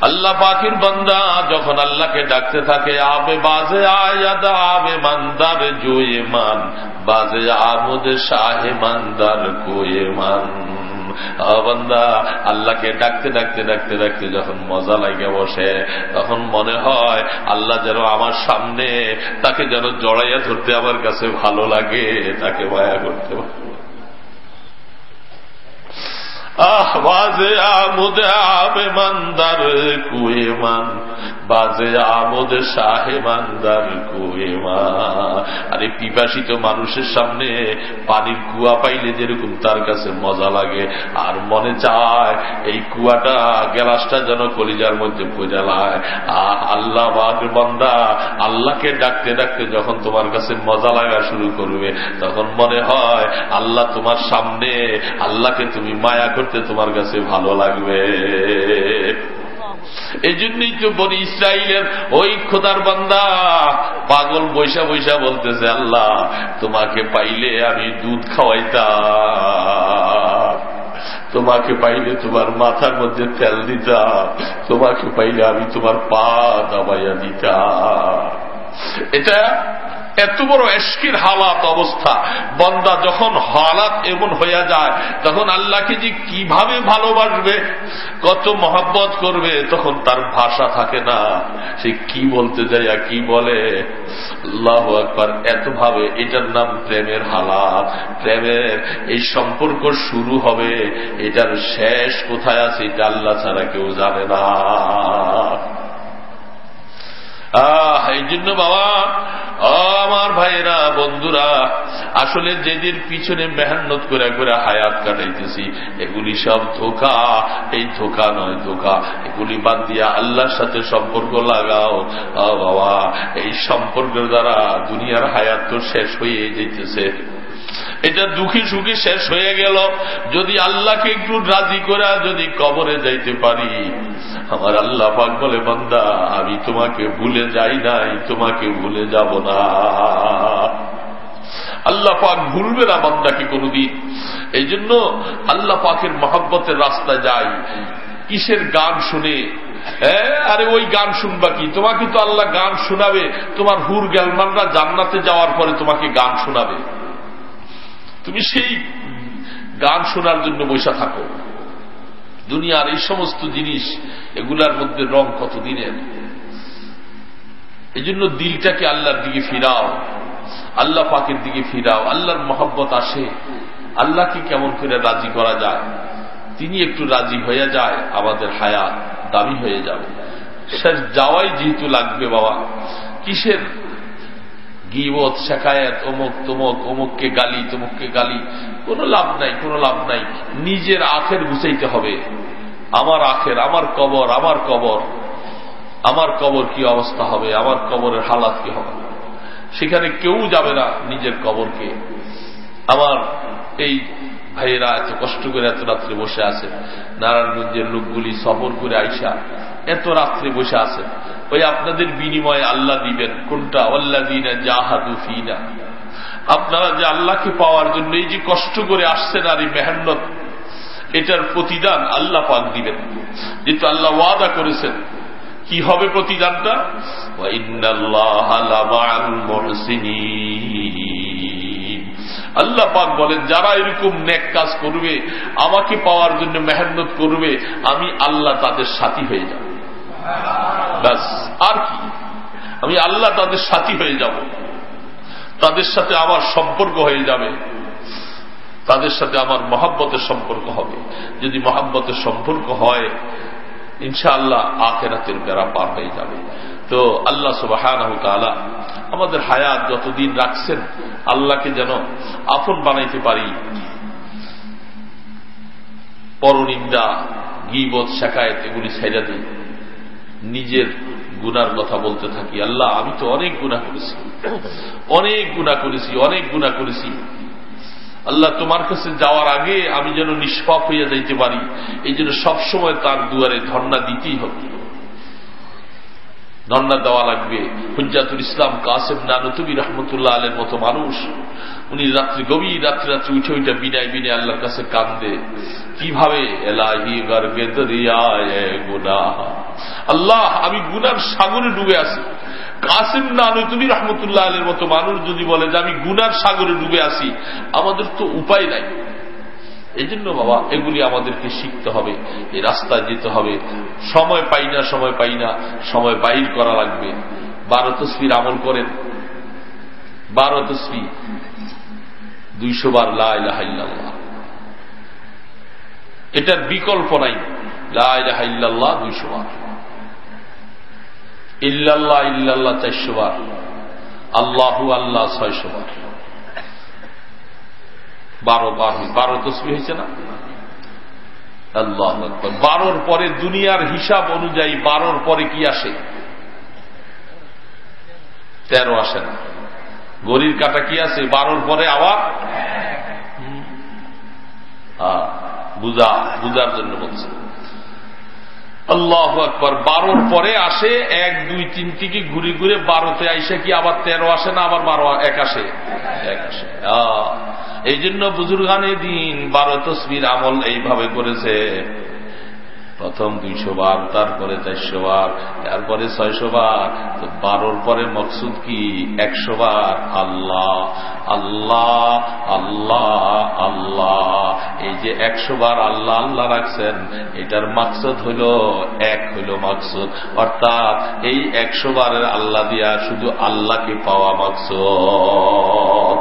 আল্লাহ পাখির বন্দা যখন আল্লাহকে ডাকতে থাকে, আবে বাজে আয়াদা আবে মান্দার জোয়ে মান, বাজে আমদ শাহে মান্দার কোয়ে মান। বন্দা, আল্লাহকে ডাকতে ডাকতে ডাকতে ডাকতে যখন মজা লাগে বসে, তখন মনে হয় আল্লাহ যেন আমার সামনে, তাকে যেন জড়াইয়া ধরতে আমার কাছে ভালো লাগে, তাকে মায়া করতে আহ বাজে আমদ আবে মান্দার কুয়ে মান, বাজে আমদ শাহে মান্দার আরে পিপাসিত মানুষের সামনে পানির কুয়া পাইলে যেরকম তার কাছে মজা লাগে, আর মনে চায় এই কুয়াটা গ্যালাসটা যেন কলিজার মধ্যে পৌঁছালায় আহ, আল্লাহ বাদ বন্দা, আল্লাহকে ডাকতে ডাকতে যখন তোমার কাছে মজা লাগা শুরু করবে, তখন মনে হয় আল্লাহ তোমার সামনে, আল্লাহকে তুমি মায়া করতে তোমার কাছে ভালো লাগবে। এই জন্যই তো বনি ইসরায়েলের ওই খোদার বান্দা পাগল বৈশা বৈশা বলতেছে, আল্লাহ, তোমাকে পাইলে আমি দুধ খাওয়াইতাম। তোমাকে পাইলে তোমার মাথার মধ্যে তেল দিতাম। তোমাকে পাইলে আমি তোমার পা দাবাইয়া দিতাম। এটা এত বড় এশকির হালাত অবস্থা। বন্দা যখন হালাত এমন হইয়া যায়, তখন আল্লাহকে যে কীভাবে ভালোবাসবে, কত মহাব্বত করবে, তখন তার ভাষা থাকে না। সে কি বলতে যায় কি বলে? আল্লাহ একবার এত ভাবে এটার নাম প্রেমের হালাত। প্রেমের এই সম্পর্ক শুরু হবে, এটার শেষ কোথায় আছে, এটা আল্লাহ ছাড়া কেউ জানে না। আহ, এই জন্য বাবা আমার ভাইরা বন্ধুরা, আসলে যেদিন পিছনে মেহনত করে করে হায়াত কাটাইতেছি, এগুলি সব ধোকা। এই ধোকা নয় ধোকা, এগুলি বাদ দিয়া আল্লাহর সাথে সম্পর্ক লাগাও। বাবা, এই সম্পর্কের দ্বারা দুনিয়ার হায়াত তো শেষ হয়ে যেতেছে এটা দুঃখী সুখী শেষ হয়ে গেল। যদি আল্লাহকে একটু রাজি করে যদি কবরে যাইতে পারি। আমার আল্লাহ পাক বলে, বন্দা, আমি তোমাকে ভুলে যাই নাই, তোমাকে ভুলে যাব না। আল্লাহ পাক ভুলবে না বান্দাকে কোনদিন। এই জন্য আল্লাহ পাকের মহাব্বতের রাস্তায় যাই। কিসের গান শুনে? আরে ওই গান শুনবা কি? তোমাকে তো আল্লাহ গান শোনাবে। তোমার হুর গ্যালমানরা জান্নাতে যাওয়ার পরে তোমাকে গান শোনাবে। তুমি সেই গান শোনার জন্য বৈশা থাকো। দুনিয়ার এই সমস্ত জিনিস, এগুলার মধ্যে রং কত দিনের? এই জন্য দিলটাকে আল্লাহর দিকে ফিরাও, আল্লাহ পাকের দিকে ফিরাও, আল্লাহর মহব্বত আসে। আল্লাহকে কেমন করে রাজি করা যায়? তিনি একটু রাজি হয়ে যায়, আমাদের হায়াত দামি হয়ে যাবে। শেষ যাওয়াই যেহেতু লাগবে বাবা, কিসের গিবত শেখায়ত অমুক, তমুক, অমুককে গালি, তমুককে গালি। কোনো লাভ নাই, কোনো লাভ নাই। নিজের আখের গুছাইতে হবে। আমার আখের, আমার কবর আমার কবর। আমার কবর কি অবস্থা হবে? আমার কবরের হালাত কি হবে? সেখানে কেউ যাবে না নিজের কবরকে। আমার এই ভাইয়েরা এত কষ্ট করে এত রাত্রে বসে আছে। নারায়ণগঞ্জের লোকগুলি সফর করে আইসা এত রাত্রে বসে আছে। ওই আপনাদের বিনিময়ে আল্লাহ দিবেন। কোনটা? আল্লাহ দিনা জাহাদু ফিনা। আপনারা যে আল্লাহকে পাওয়ার জন্য এই যে কষ্ট করে আসছেন আর এই মেহান্নত এটার প্রতিদান আল্লাহ পাক দিবেন। যেহেতু আল্লাহ ওয়াদা করেছেন। কি হবে প্রতিদানটা? আল্লাহ পাক বলেন, যারা এরকম নেক কাজ করবে, আমাকে পাওয়ার জন্য মেহনত করবে, আমি আল্লাহ তাদের সাথী হয়ে যাব। ব্যাস, আর কি? আমি আল্লাহ তাদের সাথী হয়ে যাব। তাদের সাথে আমার সম্পর্ক হয়ে যাবে। তাদের সাথে আমার মহাব্বতের সম্পর্ক হবে। যদি মহাব্বতের সম্পর্ক হয়, ইনশাআল্লাহ আখেরাতের বেড়া পার হয়ে যাবে। তো আল্লাহ সুবাহ আমাদের হায়াত যতদিন রাখছেন, আল্লাহকে যেন আপন বানাইতে পারি। পরনিন্দা, গিবত, শেখায়ত এগুলি ছেড়ে নিজের গুনার কথা বলতে থাকি। আল্লাহ, আমি তো অনেক গুণা করেছি। অনেক গুণা করেছি, অনেক গুণা করেছি। আল্লাহ, তোমার কাছে যাওয়ার আগে আমি যেন নিষ্পাপ হইয়া যাইতে পারি। এই জন্য সবসময় তার দুয়ারে ধর্ণা দিতেই হবে। ধর্ণা দেওয়া লাগবে। হুজাতুল ইসলাম কাসেম নানতুবি রহমতুল্লাহ আলের মতো মানুষ। উনি রাত্রি গভীর রাত্রি রাত্রি উঠে উঠে বিনায় বিনায় আল্লাহর কাছে কান্দে কীভাবে? এলাহি গর্বে গুনা আল্লাহ, আমি গুনার সাগরে ডুবে আছি। কাসিম নানুতুবি রহমতুল্লাহ আলের মতো মানুষ যদি বলে যে আমি গুনার সাগরে ডুবে আছি, আমাদের তো উপায় নাই। এই জন্য বাবা, এগুলি আমাদেরকে শিখতে হবে, এই রাস্তায় যেতে হবে। সময় পাই না, সময় পাই না, সময় বাইর করা লাগবে। বারো তসফির আমল করেন। বারো তসফি দুইশো বার লাহ এটার বিকল্প নাই। ইল্লাল্লাহ দুইশো বার। ইল্লাল্লাহ ইল্লাল্লাহ চারশো বার। আল্লাহু আল্লাহ ছয়শো বার। বারো বারো বারো তসবি হয়েছে না? আল্লাহ বারোর পরে দুনিয়ার হিসাব অনুযায়ী বারোর পরে কি আসে? তেরো আসে না। গরির কাটা কি আছে? বারোর পরে আবার বুঝা বুঝার জন্য বলছে। আল্লাহ আকবর। বারোর পরে আসে, এক, দুই, তিন থেকে ঘুরে ঘুরে বারোতে আইসে কি আবার তেরো আসে না আবার বারো, এক আসে? এক আসে। এই জন্য বুজুর্গানে দিন বারো তসবির আমল এইভাবে করেছে। প্রথম দুইশো বার, তারপরে চারশো বার, তারপরে ছয়শো বার, তো বারোর পরে মকসুদ কি? একশো বার। আল্লাহ আল্লাহ আল্লাহ আল্লাহ। এই যে একশো বার আল্লাহ আল্লাহ রাখছেন, এটার মাকসুদ হইল এক হইল মাকসুদ। অর্থাৎ এই একশো বারের আল্লাহ দিয়া শুধু আল্লাহকে পাওয়া মাকসুদ।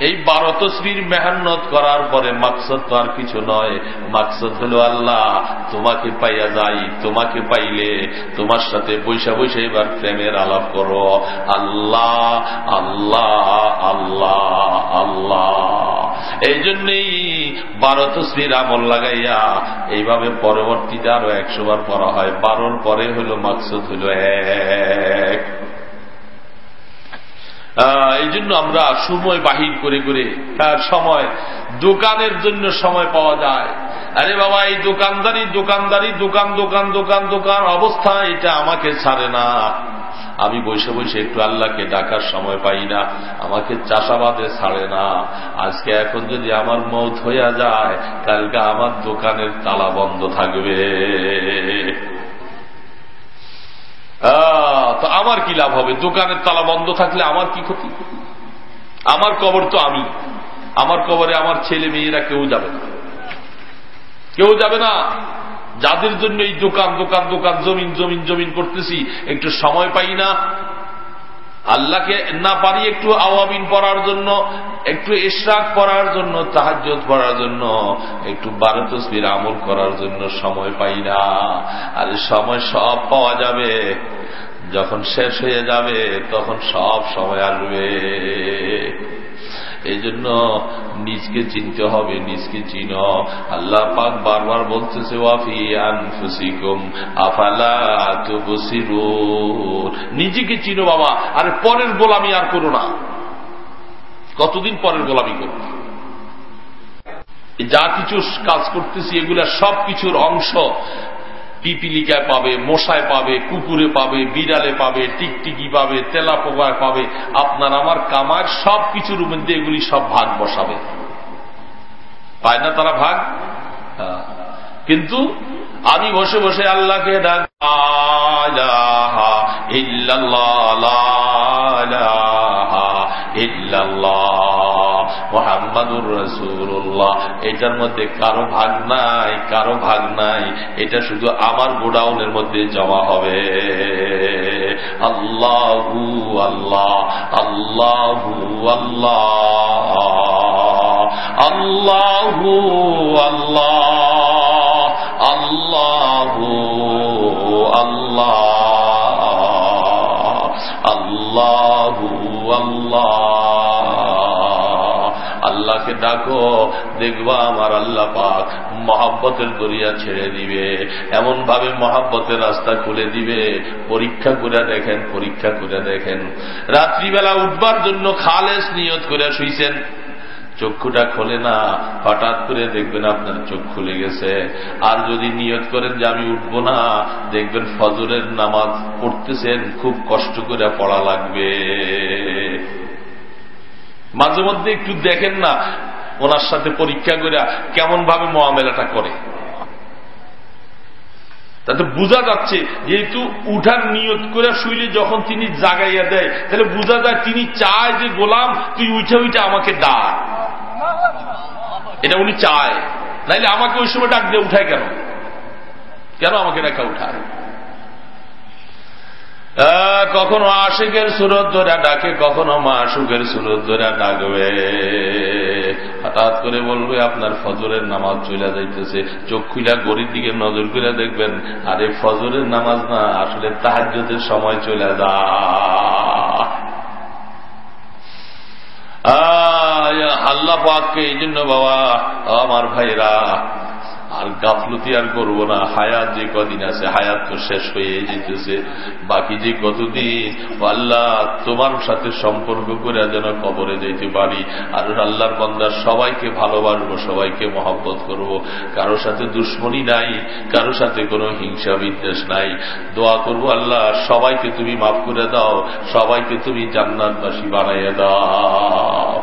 এই বারো তসবির মেহান্নত করার পরে মাকসদ তো আর কিছু নয়। মাকসদ হল আল্লাহ, তোমাকে পাইয়া যাই, তোমাকে পাইলে তোমার সাথে বৈশা বৈশা এবার প্রেমের আলাপ করো। আল্লাহ আল্লাহ আল্লাহ আল্লাহ। এই জন্যই বারো তসবির আমল লাগাইয়া এইভাবে পরবর্তীতে আরও একশো বার পড়া হয়। বারোর পরে হলো মাকসুদ হলো এক। এই জন্য আমরা সময় বাহির করে করে সময় দোকানের জন্য সময় পাওয়া যায়। আরে বাবা, এই দোকানদারি দোকানদারি, দোকান দোকান দোকান দোকান অবস্থা, এটা আমাকে ছাড়ে না। আমি বসে বসে একটু আল্লাহকে ডাকার সময় পাই না, আমাকে চাষাবাদে ছাড়ে না। আজকে এখন যদি আমার মত হইয়া যায়, কালকে আমার দোকানের তালা বন্ধ থাকবে। তো আমার কি লাভ হবে? দোকানের তালা বন্ধ থাকলে আমার কি ক্ষতি? আমার কবর তো আমি। আমার কবরে আমার ছেলে মেয়েরা কেউ যাবে না। কেউ যাবে না। যাদের জন্য এই দোকান দোকান দোকান, জমিন জমিন জমিন করতেছি, একটু সময় পাই না। আল্লাহকে না পারি একটু আওয়াবিন পড়ার জন্য, একটু ইশরাক পড়ার জন্য তাহাজ্জত পড়ার জন্য, একটু বারো আমল করার জন্য সময় পাই না। আর সময় সব পাওয়া যাবে। যখন শেষ হয়ে যাবে, তখন সব সময় আসবে। এই জন্য নিজকে চিনতে হবে, নিজকে চিন। আল্লাহ পাক বারবার বলতেছে, ওয়াফি আফালা নিজেকে চিনো বাবা, আরে পরের গোলামি আর করো না। কতদিন পরের গোলামি করব? যা কিছু কাজ করতেছি, এগুলা সব কিছুর অংশ পিপিলিকায় পাবে, মশায় পাবে, কুকুরে পাবে, বিড়ালে পাবে, টিকটিকি পাবে তেলা পোকায় পাবে, আপনার আমার কামার সব কিছুর মধ্যে এগুলি সব ভাগ বসাবে। পায় না তারা ভাগ? কিন্তু আমি বসে বসে আল্লাহকে ডাক মোহাম্মদুর রসুল্লাহ এটার মধ্যে কারও ভাগ নাই, কারও ভাগ নাই। এটা শুধু আমার গোডাউনের মধ্যে জমা হবে। আল্লাহু আল্লাহ আল্লাহু আল্লাহ আল্লাহু আল্লাহ আল্লাহু আল্লাহ আল্লাহু আল্লাহ। আল্লাহকে ডাকো, দেখবা আমার আল্লাহ পাক মহাব্বতের দরিয়া ছেড়ে দিবে। এমন ভাবে মহাব্বতের রাস্তা খুলে দিবে। পরীক্ষা করে দেখেন, পরীক্ষা করে দেখেন। রাত্রিবেলা উঠবার জন্য খালেস নিয়ত করে শুইছেন। চক্ষুটা খোলে না, হঠাৎ করে দেখবেন আপনার চোখ খুলে গেছে। আর যদি নিয়ত করেন যে আমি উঠব না, দেখবেন ফজরের নামাজ পড়তেছেন, খুব কষ্ট করে পড়া লাগবে। মাঝে মধ্যে একটু দেখেন না, ওনার সাথে পরীক্ষা করে কেমন ভাবে মহামেলাটা করে। তাতে বোঝা যাচ্ছে, যেহেতু উঠার নিয়ত করে শুইলে যখন তিনি জাগাইয়া দেয়, তাহলে বোঝা যায় তিনি চায় যে, গোলাম, তুই উঠে উঠে আমাকে ডাক। এটা উনি চায়। নাইলে আমাকে ওই সময় ডাক দিয়ে উঠায় কেন? কেন আমাকে ডাকা উঠায়? কখনো আশিকের সুরত ধরে ডাকে, কখনো মা সুখের সুরত ধরে ডাকবে। হঠাৎ করে বলবে, আপনার ফজরের নামাজ চলে যাইতেছে। চোখ খুলা গড়ির দিকে নজর করে দেখবেন, আরে, ফজরের নামাজ না, আসলে তাহাজ্যতের সময় চলে যা। আল্লাহ পাককে এই জন্য বাবা, আমার ভাইরা আর গাফলতি আর করব না। হায়াত যে কদিন আছে, হায়াত তো শেষ হয়ে যেতেছে। বাকি যে কতদিন, আল্লাহ তোমার সাথে সম্পর্ক করে যেন কবরে যেতে পারি। আর আল্লাহর বন্দার সবাইকে ভালোবাসবো, সবাইকে মহব্বত করব। কারও সাথে দুশ্মনী নাই, কারও সাথে কোনো হিংসা বিদ্বেষ নাই। দোয়া করব, আল্লাহ, সবাইকে তুমি মাফ করে দাও, সবাইকে তুমি জান্নাতবাসী বানাইয়ে দাও।